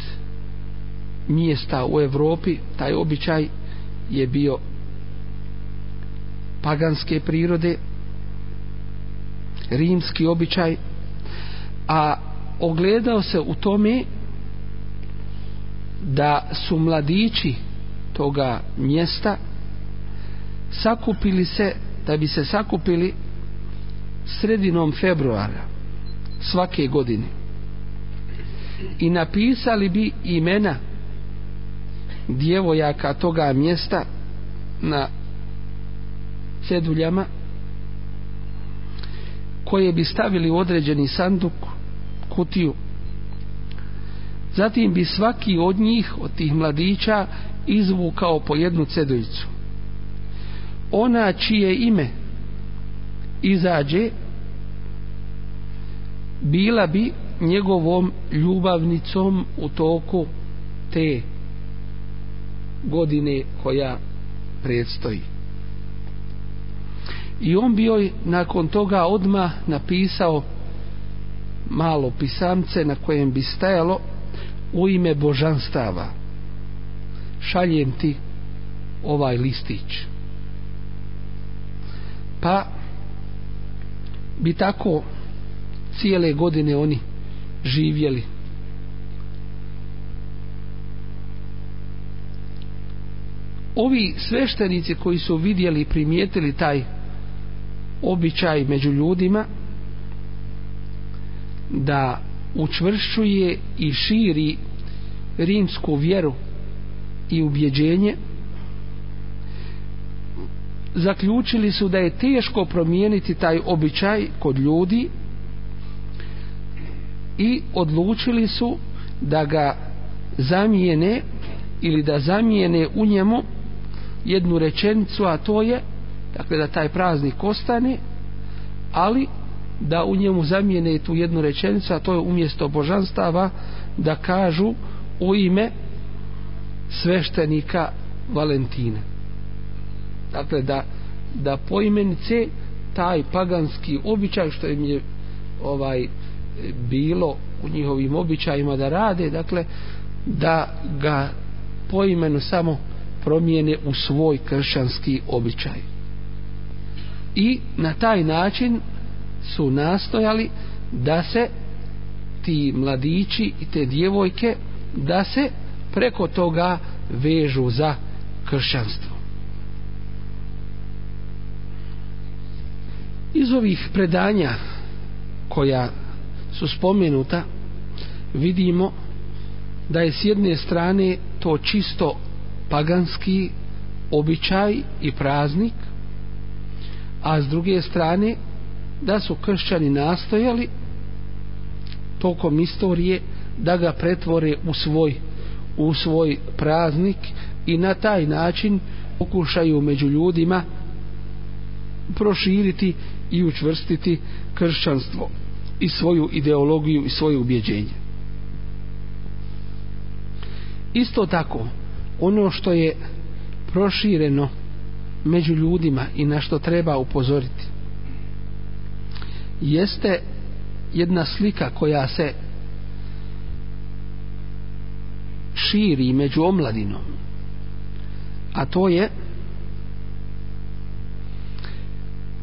mjesta u Evropi taj običaj je bio paganske prirode rimski običaj a ogledao se u tome da su mladići toga mjesta sakupili se da bi se sakupili sredinom februara svake godine i napisali bi imena djevojaka toga mjesta na ceduljama koje bi stavili u određeni sanduk kutiju. Zatim bi svaki od njih od tih mladića izvukao po jednu ceduljicu. Ona čije ime izađe bila bi njegovom ljubavnicom u toku te godine koja predstoji. I on bi joj nakon toga odma napisao malo pisamce na kojem bi stajalo u ime božanstava šaljem ti ovaj listić. Pa bi tako cijele godine oni živjeli. Ovi sveštenici koji su vidjeli i primijetili taj običaj među ljudima da učvršćuje i širi rimsku vjeru i ubjeđenje zaključili su da je teško promijeniti taj običaj kod ljudi i odlučili su da ga zamijene ili da zamijene u njemu jednu rečenicu a to je dakle da taj praznik ostane ali da u njemu zamijene tu jednu rečenicu a to je umjesto božanstava da kažu u ime sveštenika Valentina dakle da da poimenice taj paganski običaj što im je ovaj bilo u njihovim običajima da rade dakle da ga po imenu samo promijene u svoj kršćanski običaj. I na taj način su nastojali da se ti mladići i te djevojke da se preko toga vežu za kršćanstvo. Iz ovih predanja koja su spomenuta vidimo da je s jedne strane to čisto paganski običaj i praznik a s druge strane da su kršćani nastojali tokom istorije da ga pretvore u svoj u svoj praznik i na taj način pokušaju među ljudima proširiti i učvrstiti kršćanstvo i svoju ideologiju i svoje ubjeđenje. Isto tako, ono što je prošireno među ljudima i na što treba upozoriti. Jeste jedna slika koja se širi među omladinom a to je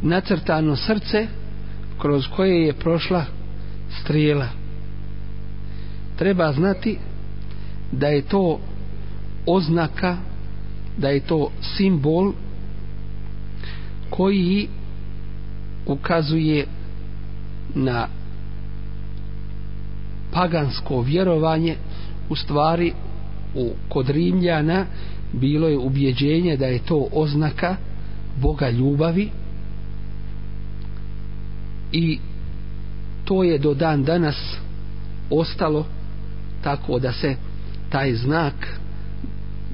nacrtano srce kroz koje je prošla strijela. Treba znati da je to oznaka da je to simbol koji ukazuje na pagansko vjerovanje. U stvari u kod Rimljana bilo je ubjeđenje da je to oznaka Boga ljubavi. I to je do dan danas ostalo tako da se taj znak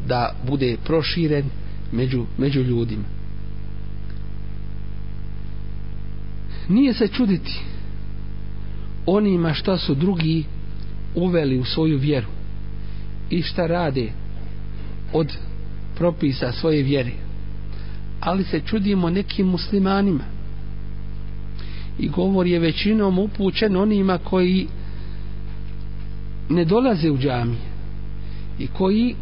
da bude proširen među, među ljudima. Nije se čuditi onima šta su drugi uveli u svoju vjeru i šta rade od propisa svoje vjere. Ali se čudimo nekim muslimanima. I govor je većinom upućen onima koji ne dolaze u džamije i koji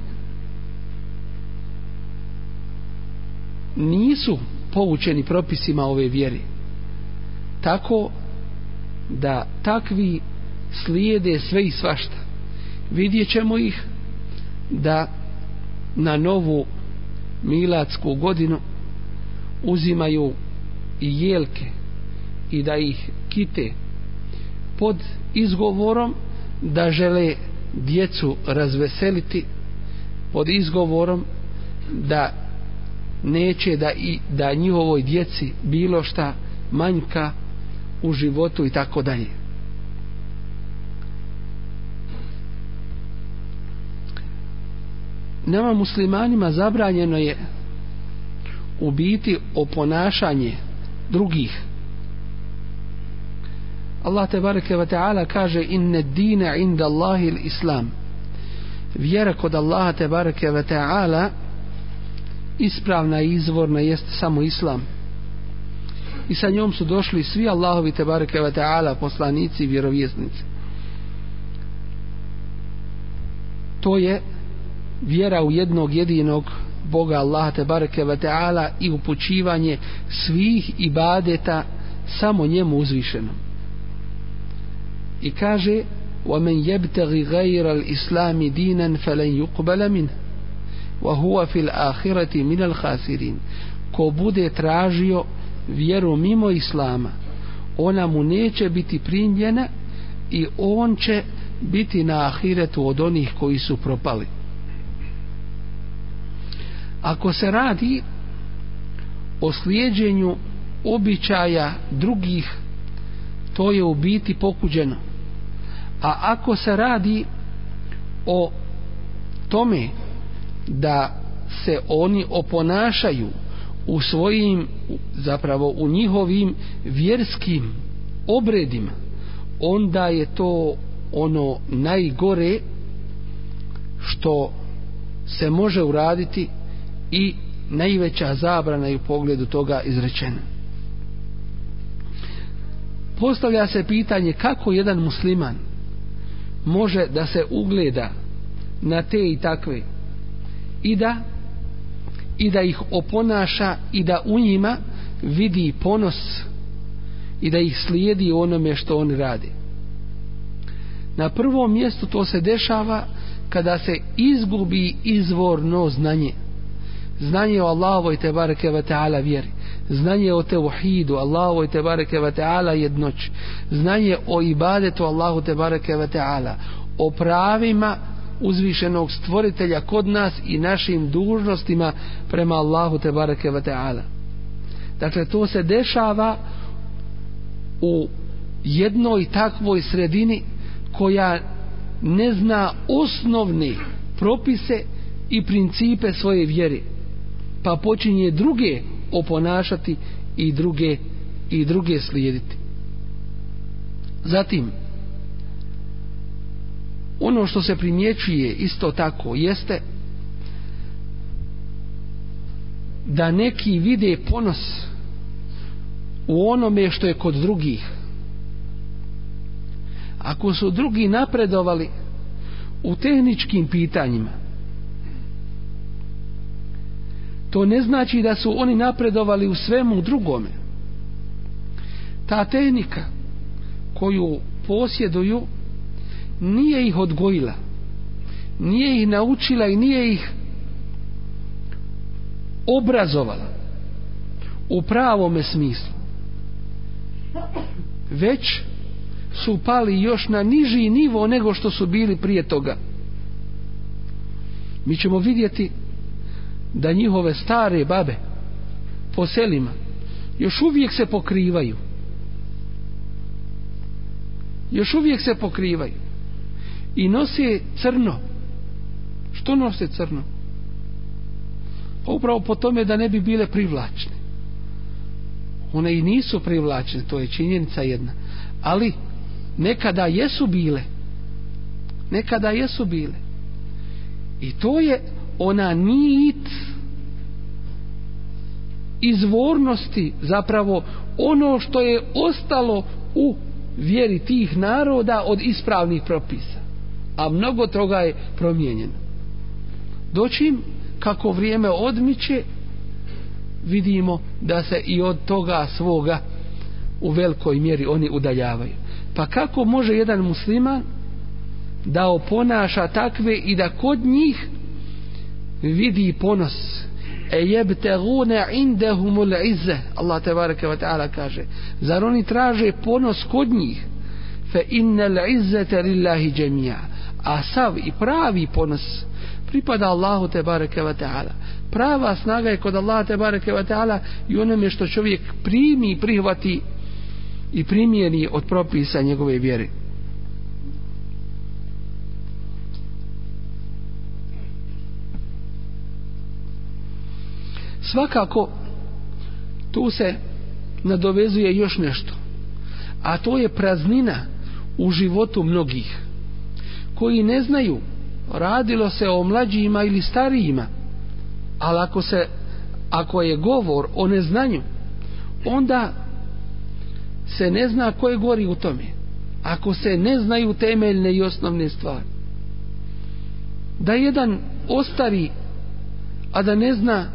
nisu poučeni propisima ove vjere. Tako da takvi slijede sve i svašta. Vidjet ćemo ih da na novu miladsku godinu uzimaju i jelke i da ih kite pod izgovorom da žele djecu razveseliti pod izgovorom da neće da i da njihovoj djeci bilo šta manjka u životu i tako dalje. Nama muslimanima zabranjeno je u biti oponašanje drugih. Allah te bareke ve taala kaže inna dina inda Allahi islam Vjera kod Allaha te bareke ve taala ispravna i izvorna jest samo islam. I sa njom su došli svi Allahovi te bareke ve taala poslanici i vjerovjesnici. To je vjera u jednog jedinog Boga Allaha te bareke ve taala i upućivanje svih ibadeta samo njemu uzvišenom. I kaže ومن يبتغي غير الإسلام دينا فلن يقبل منه wa huwa fil ahireti min al khasirin. Ko bude tražio vjeru mimo islama ona mu neće biti primljena i on će biti na ahiretu od onih koji su propali. Ako se radi o slijedženju običaja drugih to je u biti pokuđeno. A ako se radi o tome da se oni oponašaju u svojim zapravo u njihovim vjerskim obredima onda je to ono najgore što se može uraditi i najveća zabrana i u pogledu toga izrečena. Postavlja se pitanje kako jedan musliman može da se ugleda na te i takve i da i da ih oponaša i da u njima vidi ponos i da ih slijedi onome što on radi. Na prvom mjestu to se dešava kada se izgubi izvorno znanje. Znanje o Allahovoj te bareke ve taala vjeri. Znanje o tevhidu Allahovoj te bareke ve taala jednoć znanje o ibadetu Allahu te bareke ve taala. O pravima uzvišenog stvoritelja kod nas i našim dužnostima prema Allahu te bareke ve taala. Dakle to se dešava u jednoj takvoj sredini koja ne zna osnovni propise i principe svoje vjere pa počinje druge oponašati i druge i druge slijediti. Zatim ono što se primjećuje isto tako jeste da neki vide ponos u onome što je kod drugih ako su drugi napredovali u tehničkim pitanjima to ne znači da su oni napredovali u svemu drugome. Ta tehnika koju posjeduju nije ih odgojila, nije ih naučila i nije ih obrazovala u pravome smislu. Već su pali još na niži nivo nego što su bili prije toga. Mi ćemo vidjeti da njihove stare babe po selima još uvijek se pokrivaju još uvijek se pokrivaju i nose crno. Što nose crno? Pa upravo po tome da ne bi bile privlačne. One i nisu privlačne to je činjenica jedna. Ali nekada jesu bile. Nekada jesu bile. I to je ona nit izvornosti zapravo ono što je ostalo u vjeri tih naroda od ispravnih propisa a mnogo toga je promijenjeno. Doćim kako vrijeme odmiče vidimo da se i od toga svoga u velikoj mjeri oni udaljavaju. Pa kako može jedan musliman da oponaša takve i da kod njih vidi ponos? E jebtegune indehumul izze Allah tebareke wa ta'ala kaže. Zar oni traže ponos kod njih? Fe innel izzete lillahi džemija a sav i pravi ponos pripada Allahu tebareke ve ta'ala. Prava snaga je kod Allaha tebareke ve ta'ala i je što čovjek primi i prihvati i primijeni od propisa njegove vjere. Svakako tu se nadovezuje još nešto a to je praznina u životu mnogih koji ne znaju radilo se o mlađima ili starijima ali ako se ako je govor o neznanju onda se ne zna ko je gori u tome ako se ne znaju temeljne i osnovne stvari. Da jedan ostari a da ne zna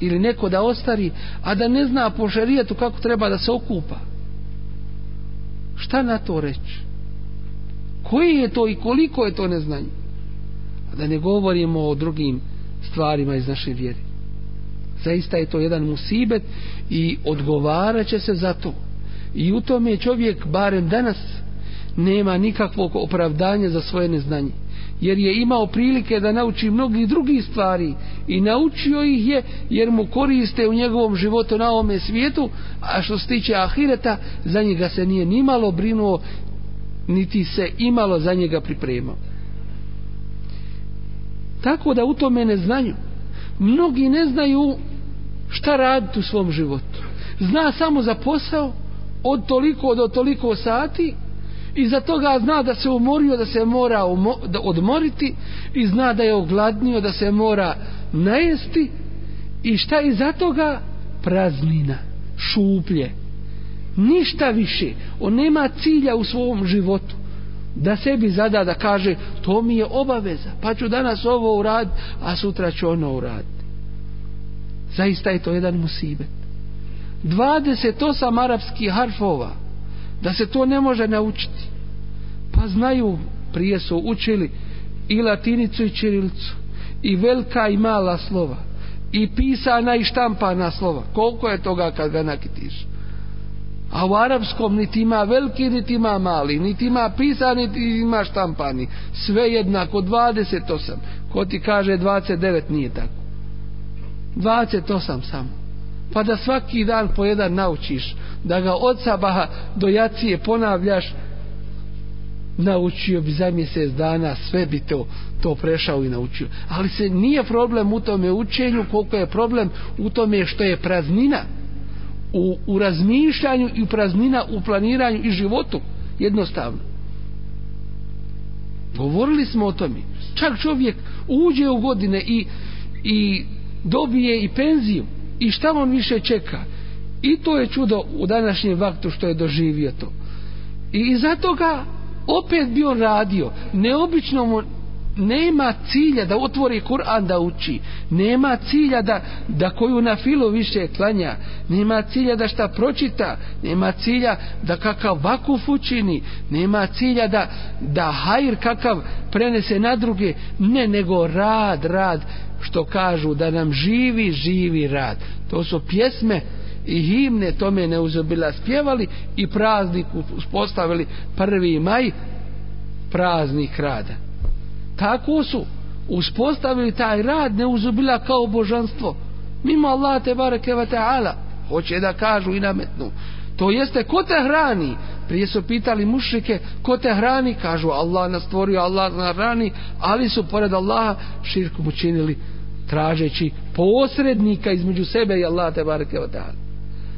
ili neko da ostari a da ne zna po šerijetu kako treba da se okupa šta na to reći? Koji je to i koliko je to neznanje? A da ne govorimo o drugim stvarima iz naše vjere. Zaista je to jedan musibet i odgovarat će se za to. I u tome čovjek barem danas nema nikakvog opravdanja za svoje neznanje. Jer je imao prilike da nauči mnogi drugi stvari i naučio ih je jer mu koriste u njegovom životu na ovome svijetu a što se tiče ahireta za njega se nije nimalo brinuo niti se imalo za njega pripremao. Tako da u tome neznanju mnogi ne znaju šta raditi u svom životu. Zna samo za posao od toliko do toliko sati i za toga zna da se umorio da se mora umo, da odmoriti i zna da je ogladnio da se mora najesti i šta iza toga? Praznina šuplje ništa više. On nema cilja u svom životu. Da sebi zada da kaže to mi je obaveza pa ću danas ovo uraditi a sutra ću ono uraditi zaista je to jedan musibet. 28 arapskih harfova da se to ne može naučiti. Pa znaju prije su učili i latinicu i čirilicu i velika i mala slova i pisana i štampana slova. Koliko je toga kad ga nakitiš? A u arapskom niti ima veliki niti ima mali niti ima pisani niti ima štampani. Sve jednako 28 ko ti kaže 29 nije tako. 28 samo. Pa da svaki dan po jedan naučiš da ga od sabaha do jacije ponavljaš naučio bi za mjesec dana sve bi to, to prešao i naučio. Ali se nije problem u tome učenju koliko je problem u tome što je praznina u, u razmišljanju i praznina u planiranju i životu jednostavno. Govorili smo o tome. Čak čovjek uđe u godine i, i dobije i penziju i šta on više čeka. I to je čudo u današnjem vaktu što je doživio to. I zato ga opet bi on radio. Neobično mu nema cilja da otvori Kur'an da uči. Nema cilja da, da koju na filu više klanja. Nema cilja da šta pročita. Nema cilja da kakav vakuf učini. Nema cilja da, da hajr kakav prenese na druge. Ne nego rad, rad. Što kažu da nam živi, živi rad. To su pjesme i himne tome neuzobila spjevali i praznik uspostavili prvi maj praznik rada tako su? Uspostavili taj rad neuzubila kao božanstvo. Mimo Allah te bareke ve ta'ala. Hoće da kažu i nametnu. To jeste ko te hrani? Prije su pitali mušrike ko te hrani? Kažu Allah nas stvorio Allah nas hrani. Ali su pored Allaha širkom učinili tražeći posrednika između sebe i Allah te bareke ve ta'ala.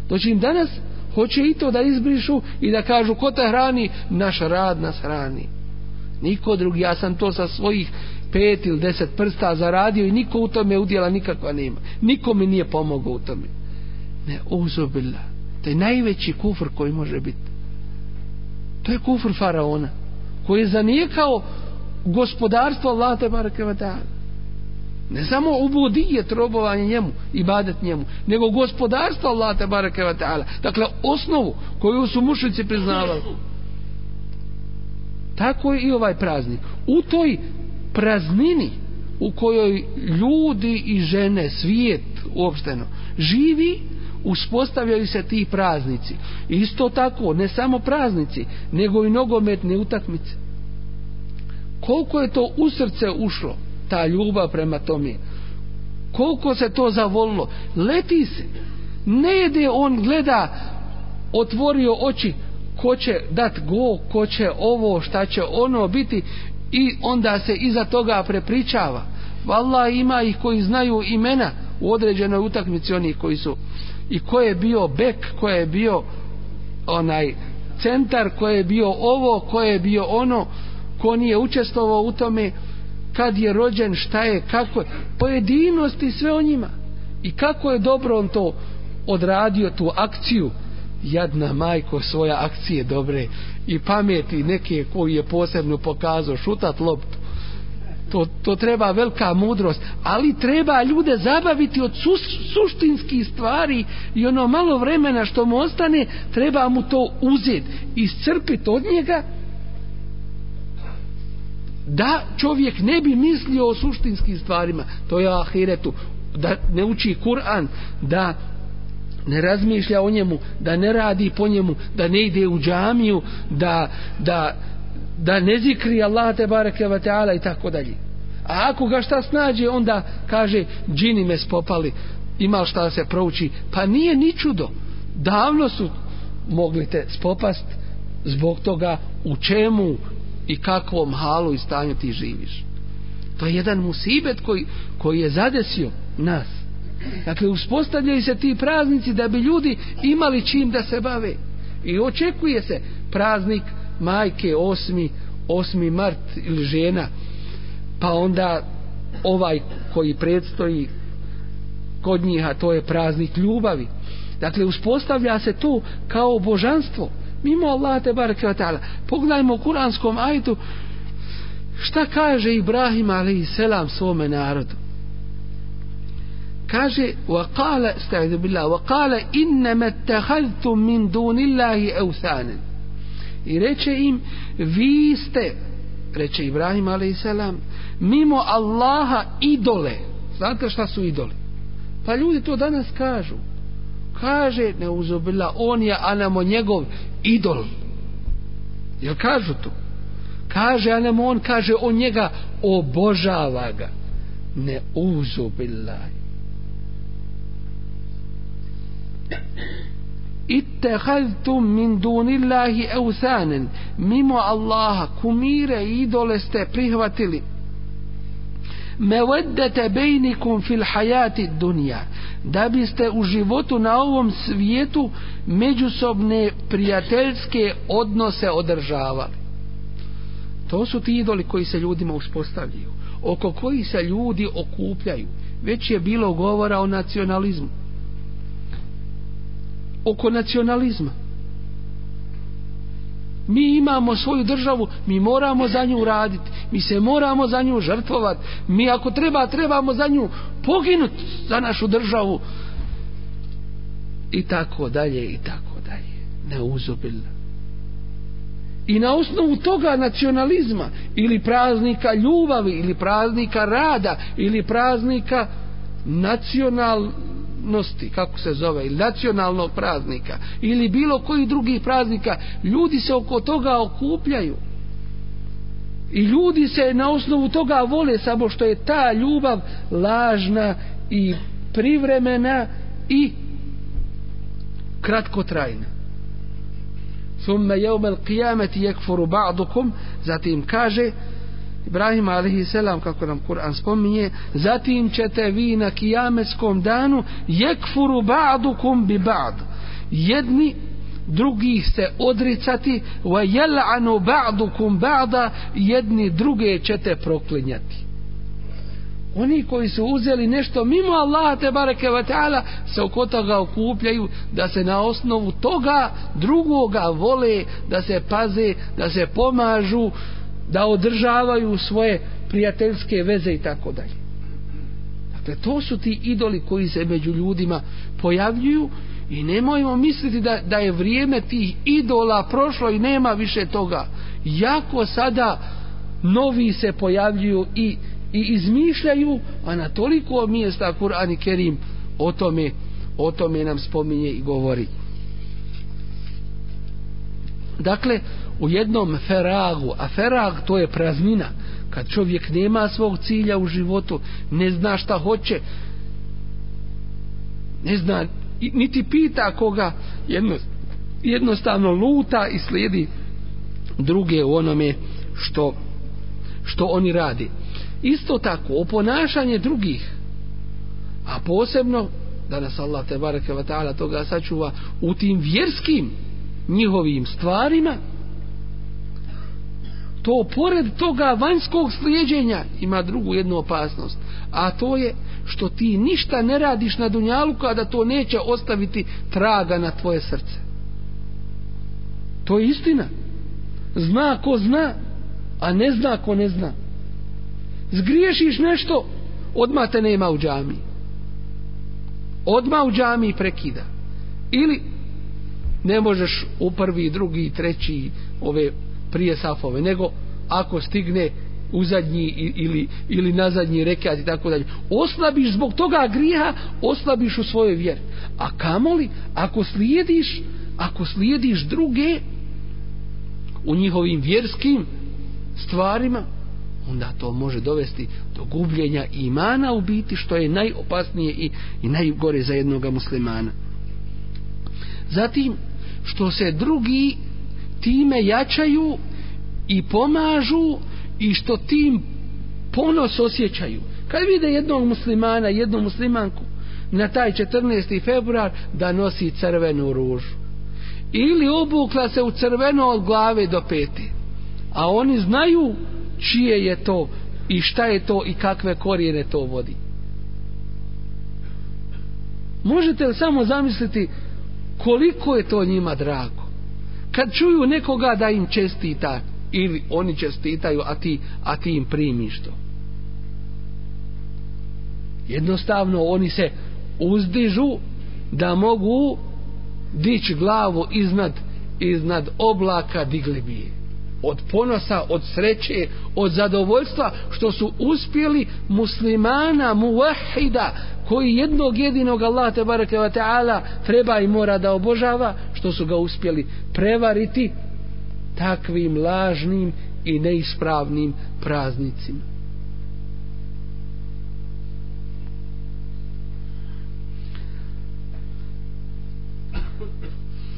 Doći im danas Hoće i to da izbrišu i da kažu ko te hrani, naš rad nas hrani. Niko drugi, ja sam to sa svojih pet ili deset prsta zaradio i niko u tome udjela nikakva nema. Niko mi nije pomogao u tome. Ne, uzubila. To je najveći kufr koji može biti. To je kufr faraona. Koji je zanijekao gospodarstvo Allah te barake. Ne samo ubudijet trobovanje njemu, ibadet njemu, nego gospodarstvo Allah te barake. Dakle, osnovu koju su mušici priznavali. Tako je i ovaj praznik. U toj praznini u kojoj ljudi i žene, svijet uopšteno, živi, uspostavljaju se ti praznici. Isto tako, ne samo praznici, nego i nogometne utakmice. Koliko je to u srce ušlo, ta ljubav prema tome, koliko se to zavolilo, leti se, ne jede on gleda, otvorio oči, ko će dat go, ko će ovo, šta će ono biti i onda se iza toga prepričava. Valla ima ih koji znaju imena u određenoj utakmici oni koji su i ko je bio bek, ko je bio onaj centar, ko je bio ovo, ko je bio ono, ko nije učestvovao u tome, kad je rođen, šta je, kako je, pojedinosti sve o njima. I kako je dobro on to odradio, tu akciju, jadna majko svoja akcije dobre i pameti neke koji je posebno pokazao šutat loptu. To, to treba velika mudrost ali treba ljude zabaviti od su, suštinskih stvari i ono malo vremena što mu ostane treba mu to uzeti iscrpiti od njega da čovjek ne bi mislio o suštinskim stvarima. To je ahiretu. Da ne uči Kur'an da ne razmišlja o njemu, da ne radi po njemu, da ne ide u džamiju, da, da, da ne zikri Allah te bareke wa ta'ala i tako dalje. A ako ga šta snađe, onda kaže, džini me spopali, ima šta da se prouči. Pa nije ni čudo. Davno su mogli te spopast zbog toga u čemu i kakvom halu i stanju ti živiš. To je jedan musibet koji, koji je zadesio nas. Dakle, uspostavljaju se ti praznici da bi ljudi imali čim da se bave. I očekuje se praznik majke 8. 8. mart ili žena. Pa onda ovaj koji predstoji kod njih, a to je praznik ljubavi. Dakle, uspostavlja se to kao božanstvo. Mimo Allah te barake wa ta'ala. Pogledajmo u kuranskom ajtu šta kaže Ibrahim alaihi selam svome narodu kaže وقال استعذ بالله وقال انما اتخذتم من دون الله اوثانا i reče im vi ste reče Ibrahim a.s. mimo Allaha idole znate šta su idoli pa ljudi to danas kažu kaže ne uzobila on je anamo njegov idol jel kažu to kaže anamo on kaže on njega obožava ga ne uzubillahi ittehaztum min dunillahi eusanen. Mimo Allaha kumire i idole ste prihvatili. Meweddete bejnikum fil hajati dunja. Da biste u životu na ovom svijetu međusobne prijateljske odnose održavali. To su ti idoli koji se ljudima uspostavljaju oko koji se ljudi okupljaju. Već je bilo govora o nacionalizmu oko nacionalizma. Mi imamo svoju državu, mi moramo za nju raditi, mi se moramo za nju žrtvovati, mi ako treba, trebamo za nju poginuti za našu državu i tako dalje i tako dalje. Neuzobilno. I na osnovu toga nacionalizma ili praznika ljubavi ili praznika rada ili praznika nacional narodnosti, kako se zove, ili nacionalnog praznika, ili bilo koji drugi praznika, ljudi se oko toga okupljaju. I ljudi se na osnovu toga vole, samo što je ta ljubav lažna i privremena i kratkotrajna. Thumme jeumel qiyameti jekfuru ba'dukum, zatim kaže, Ibrahim a.s. kako nam Kur'an spominje zatim ćete vi na kijametskom danu jekfuru ba'dukum bi ba'd jedni drugih se odricati wa jel'anu ba'dukum ba'da jedni druge ćete proklinjati oni koji su uzeli nešto mimo Allaha te bareke ve taala se oko toga okupljaju da se na osnovu toga drugoga vole da se paze da se pomažu da održavaju svoje prijateljske veze i tako dalje dakle to su ti idoli koji se među ljudima pojavljuju i nemojmo misliti da, da je vrijeme tih idola prošlo i nema više toga jako sada novi se pojavljuju i i izmišljaju, a na toliko mjesta Kur'an i Kerim o tome, o tome nam spominje i govori. Dakle, u jednom feragu, a ferag to je praznina, kad čovjek nema svog cilja u životu, ne zna šta hoće, ne zna, niti pita koga, jedno, jednostavno luta i slijedi druge u onome što, što oni radi. Isto tako oponašanje drugih a posebno da nas Allah te bareke ve taala toga sačuva u tim vjerskim njihovim stvarima to pored toga vanjskog slijeđenja ima drugu jednu opasnost a to je što ti ništa ne radiš na dunjalu kada to neće ostaviti traga na tvoje srce to je istina zna ko zna a ne zna ko ne zna zgriješiš nešto, odmah te nema u džami. Odmah u džami prekida. Ili ne možeš u prvi, drugi, treći ove prije safove, nego ako stigne u zadnji ili, ili na zadnji rekat i tako dalje. Oslabiš zbog toga griha, oslabiš u svojoj vjeri. A kamoli, ako slijediš, ako slijediš druge u njihovim vjerskim stvarima, onda to može dovesti do gubljenja imana u biti što je najopasnije i, i najgore za jednog muslimana. Zatim, što se drugi time jačaju i pomažu i što tim ponos osjećaju. Kad vide jednog muslimana, jednu muslimanku na taj 14. februar da nosi crvenu ružu ili obukla se u crveno od glave do peti a oni znaju čije je to i šta je to i kakve korijene to vodi. Možete li samo zamisliti koliko je to njima drago? Kad čuju nekoga da im čestita ili oni čestitaju, a ti, a ti im primiš to. Jednostavno oni se uzdižu da mogu dići glavu iznad, iznad oblaka digli bije od ponosa, od sreće, od zadovoljstva što su uspjeli muslimana muvahida koji jednog jedinog Allah te bareke ve taala treba i mora da obožava što su ga uspjeli prevariti takvim lažnim i neispravnim praznicima.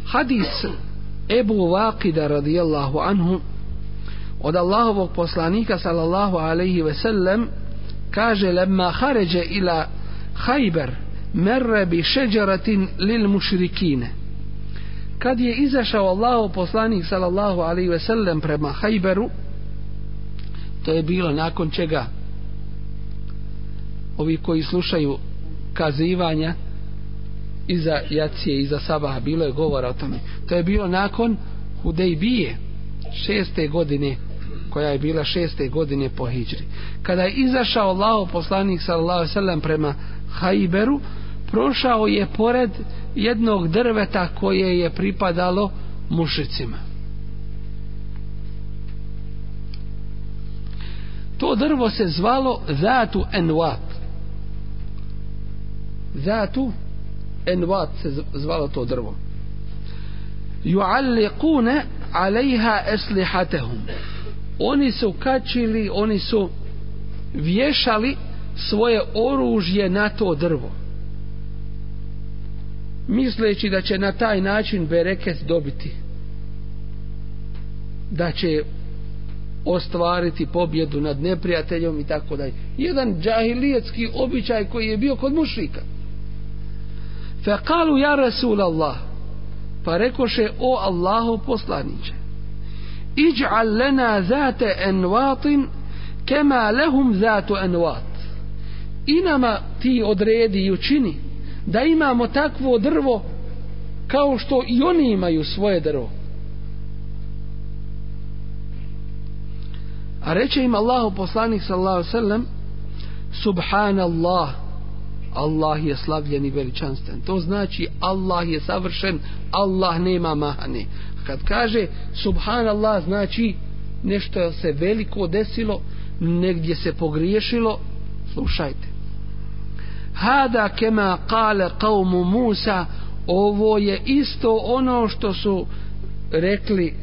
Hadis Ebu Vakida radijallahu anhu od Allahovog poslanika sallallahu alaihi ve sellem kaže lemma haređe ila hajber merre bi šeđaratin lil mušrikine kad je izašao Allahov poslanik sallallahu alaihi ve sellem prema hajberu to je bilo nakon čega ovi koji slušaju kazivanja iza jacije, iza sabaha, bilo je govora o tome. To je bilo nakon Hudejbije, šeste godine koja je bila šeste godine po hijđri. Kada je izašao Allaho poslanik sallallahu sallam prema Hajberu, prošao je pored jednog drveta koje je pripadalo mušicima. To drvo se zvalo Zatu Envat. Zatu Envat se zvalo to drvo. Ju'alliqune alejha eslihatehum oni su kačili, oni su vješali svoje oružje na to drvo. Misleći da će na taj način bereket dobiti. Da će ostvariti pobjedu nad neprijateljom i tako dalje. Jedan džahilijetski običaj koji je bio kod mušrika. Fekalu ja Rasul Allah. pa rekoše o Allahu poslaniće اجعل لنا ذات انواط كما لهم zatu انواط i nama ti odredi i učini da imamo takvo drvo kao što i oni imaju svoje drvo. A reče im Allahu poslanik sallallahu sallam subhanallah Allah je slavljen i veličanstven. To znači Allah je savršen Allah nema mahane kad kaže subhanallah znači nešto se veliko desilo negdje se pogriješilo. Slušajte. Hada kema kale qavmu Musa ovo je isto ono što su rekli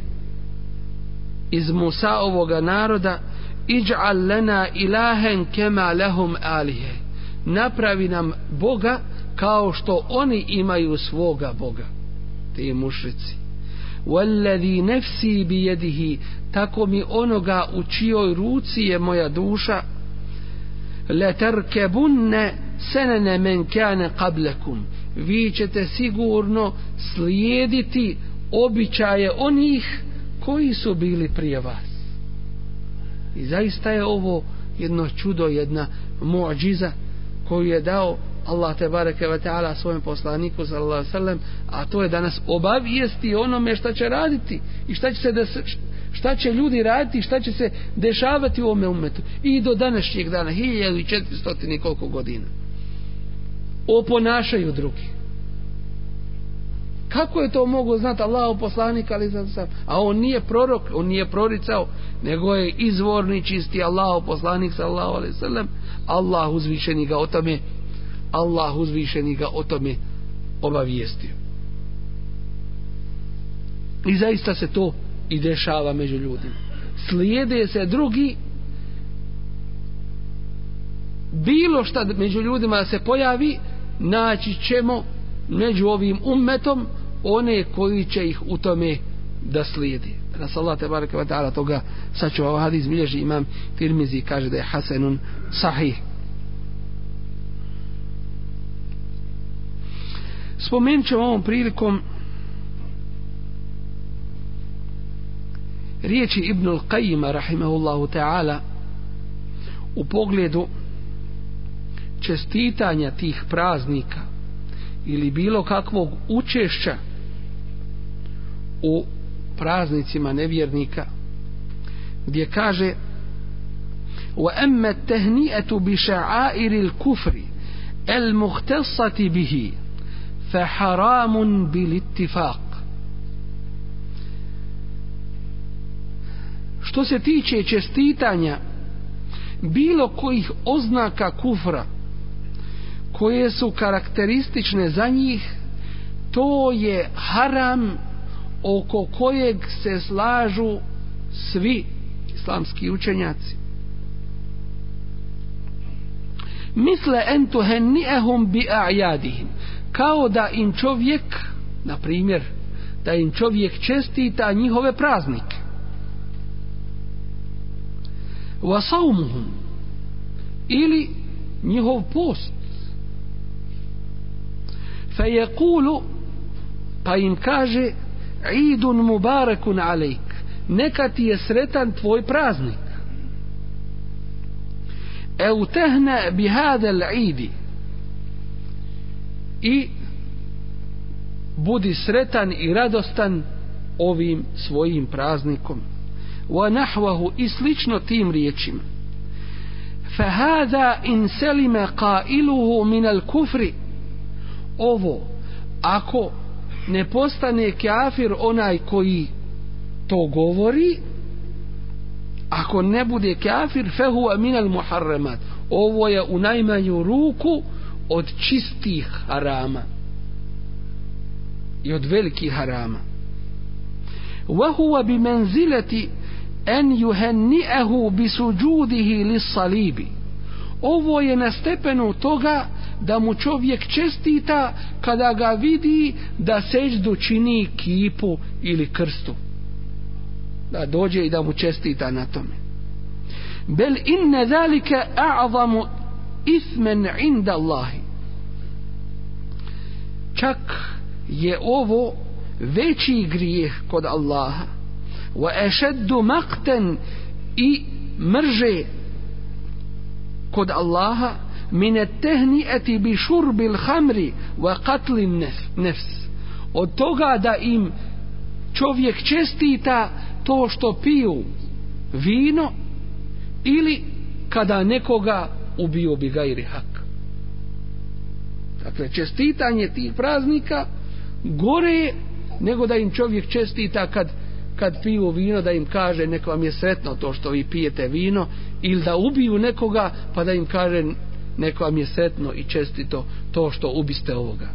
iz Musa ovoga naroda iđ'al lena ilahen kema lehum alihe napravi nam Boga kao što oni imaju svoga Boga ti mušrici. والذي نفسي بيده tako mi onoga u čijoj ruci je moja duša لتركبن سنن من كان qablakum. vi ćete sigurno slijediti običaje onih koji su bili prije vas i zaista je ovo jedno čudo jedna muđiza koju je dao Allah te bareke ve taala svojem poslaniku sallallahu alejhi ve sellem a to je da nas obavijesti onome šta će raditi i šta će se da šta će ljudi raditi šta će se dešavati u ome umetu. I do današnjeg dana 1400 i koliko godina oponašaju drugi. Kako je to mogu znati Allah poslanik ali sam sam? A on nije prorok on nije proricao nego je izvorni čisti Allah poslanik sallallahu alejhi ve sellem. Allah uzvišeni ga o tome Allah uzvišeni ga o tome obavijestio. I zaista se to i dešava među ljudima. Slijede se drugi bilo šta među ljudima se pojavi naći ćemo među ovim ummetom one koji će ih u tome da slijedi. Rasulullah te bareke ve taala toga sačuva hadis bilježi imam Tirmizi kaže da je hasanun sahih. Spomenut ćemo ovom prilikom riječi Ibnul Qajima rahimahullahu ta'ala u pogledu čestitanja tih praznika ili bilo kakvog učešća u praznicima nevjernika gdje kaže وَأَمَّا التَّهْنِئَةُ بِشَعَائِرِ الْكُفْرِ الْمُخْتَصَّةِ بِهِ فحرام بالاتفاق što se tiče čestitanja bilo kojih oznaka kufra koje su karakteristične za njih to je haram oko kojeg se slažu svi islamski učenjaci misle entuhenniehum bi a'jadihim kao da im čovjek na primjer da im čovjek čestita njihove praznike. Wasaumuhum ili njihov post. Fa yaqulu pa im kaže idun mubarakun alejk neka ti je sretan tvoj praznik. Eu tehne bi hada al-idi i budi sretan i radostan ovim svojim praznikom. Wa nahwahu i slično tim riječima. Fa hada in selima qailuhu min al kufri. Ovo ako ne postane kafir onaj koji to govori ako ne bude kafir fa huwa min al muharramat. Ovo je u najmanju ruku od čistih harama i od velikih harama وهو بمنزلة أن يهنئه بسجوده للصليب ovo je na stepenu toga da mu čovjek čestita kada ga vidi da seždu čini kipu ili krstu da dođe i da mu čestita na tome bel inne zalike a'zamu ismen inda Allahi čak je ovo veći grijeh kod Allaha. Wa ešeddu makten i mrže kod Allaha min tehni'ati bi šurbil hamri wa qatlin nefs. Od toga da im čovjek čestita to što piju vino ili kada nekoga ubio bi gajri hak. dakle čestitanje tih praznika gore nego da im čovjek čestita kad kad piju vino da im kaže neko vam je sretno to što vi pijete vino ili da ubiju nekoga pa da im kaže neko vam je sretno i čestito to što ubiste ovoga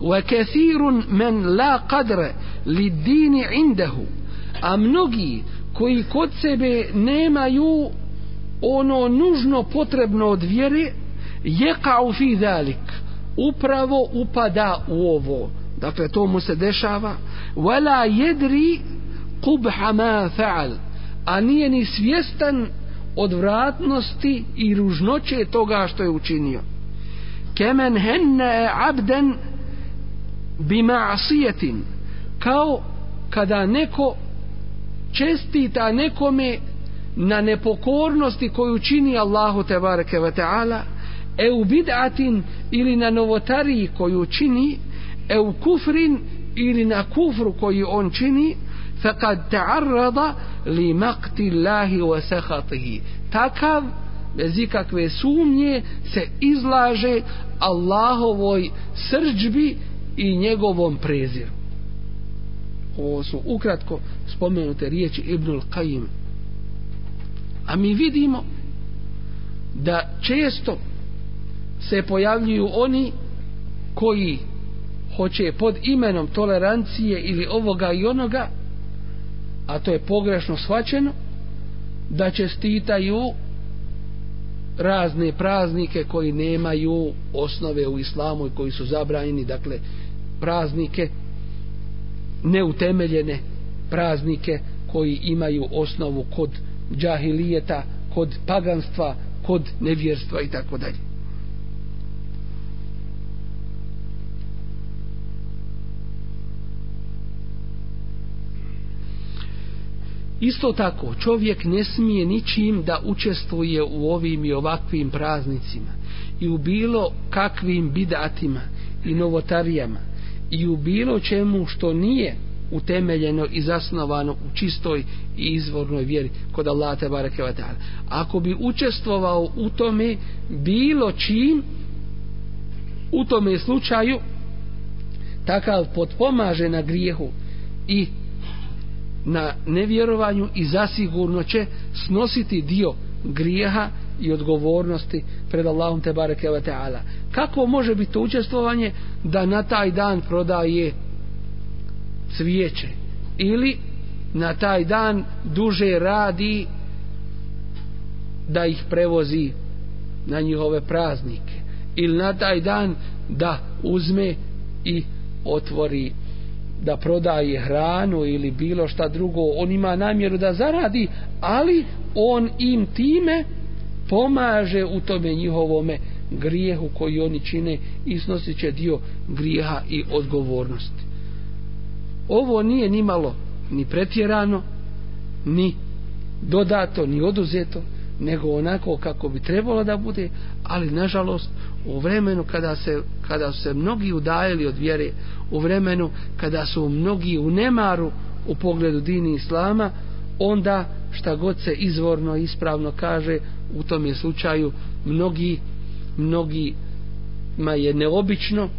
وكثير من لا قدر للدين عنده a mnogi koji kod sebe nemaju ono nužno potrebno od vjere jeka'u fi zalik upravo upada u ovo. Dakle to mu se dešava. Wala jedri qubha ma fa'al a nije ni svjestan odvratnosti i ružnoće toga što je učinio. Kemen henne abden bi ma'asijetin kao kada neko čestita nekome na nepokornosti koju čini Allahu tebareke ve ta'ala e u bid'atin ili na novotariji koju čini e u kufrin ili na kufru koji on čini faqad ta'arrada li maqti Allahi wa sakhatihi. Takav bez ikakve sumnje se izlaže Allahovoj srđbi i njegovom preziru. Ovo su ukratko spomenute riječi Ibnul Qajim a mi vidimo da često se pojavljuju oni koji hoće pod imenom tolerancije ili ovoga i onoga a to je pogrešno shvaćeno da čestitaju razne praznike koji nemaju osnove u islamu i koji su zabranjeni dakle praznike neutemeljene praznike koji imaju osnovu kod džahilijeta kod paganstva kod nevjerstva i tako dalje. Isto tako, čovjek ne smije ničim da učestvuje u ovim i ovakvim praznicima i u bilo kakvim bidatima i novotarijama i u bilo čemu što nije utemeljeno i zasnovano u čistoj i izvornoj vjeri kod Allaha te bareke ve taala. Ako bi učestvovao u tome bilo čim u tome slučaju takav potpomaže na grijehu i na nevjerovanju i zasigurno će snositi dio grijeha i odgovornosti pred Allahom te bareke ve taala. Kako može biti to učestvovanje da na taj dan prodaje cvijeće. Ili na taj dan duže radi da ih prevozi na njihove praznike. Ili na taj dan da uzme i otvori da prodaje hranu ili bilo šta drugo. On ima namjeru da zaradi ali on im time pomaže u tome njihovome grijehu koji oni čine i snosit će dio grijeha i odgovornosti ovo nije ni malo ni pretjerano ni dodato ni oduzeto nego onako kako bi trebalo da bude ali nažalost u vremenu kada se kada su se mnogi udajali od vjere u vremenu kada su mnogi u nemaru u pogledu dini islama onda šta god se izvorno ispravno kaže u tom je slučaju mnogi mnogi ma je neobično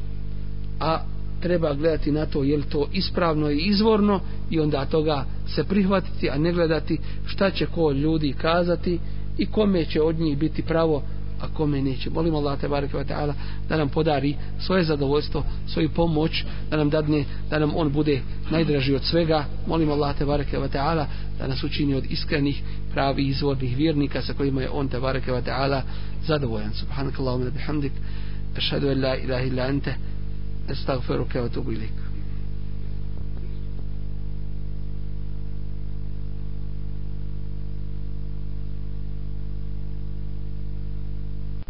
a treba gledati na to je li to ispravno i izvorno i onda toga se prihvatiti a ne gledati šta će ko ljudi kazati i kome će od njih biti pravo a kome neće. Molimo Allah te bareke taala da nam podari svoje zadovoljstvo, svoju pomoć, da nam dadne da nam on bude najdraži od svega. Molimo Allah te bareke taala da nas učini od iskrenih, pravi izvornih vjernika sa kojima je on te bareke taala zadovoljan. Subhanakallahumma bihamdik, ashhadu an la ilaha illa anta, استغفرك واتوب اليك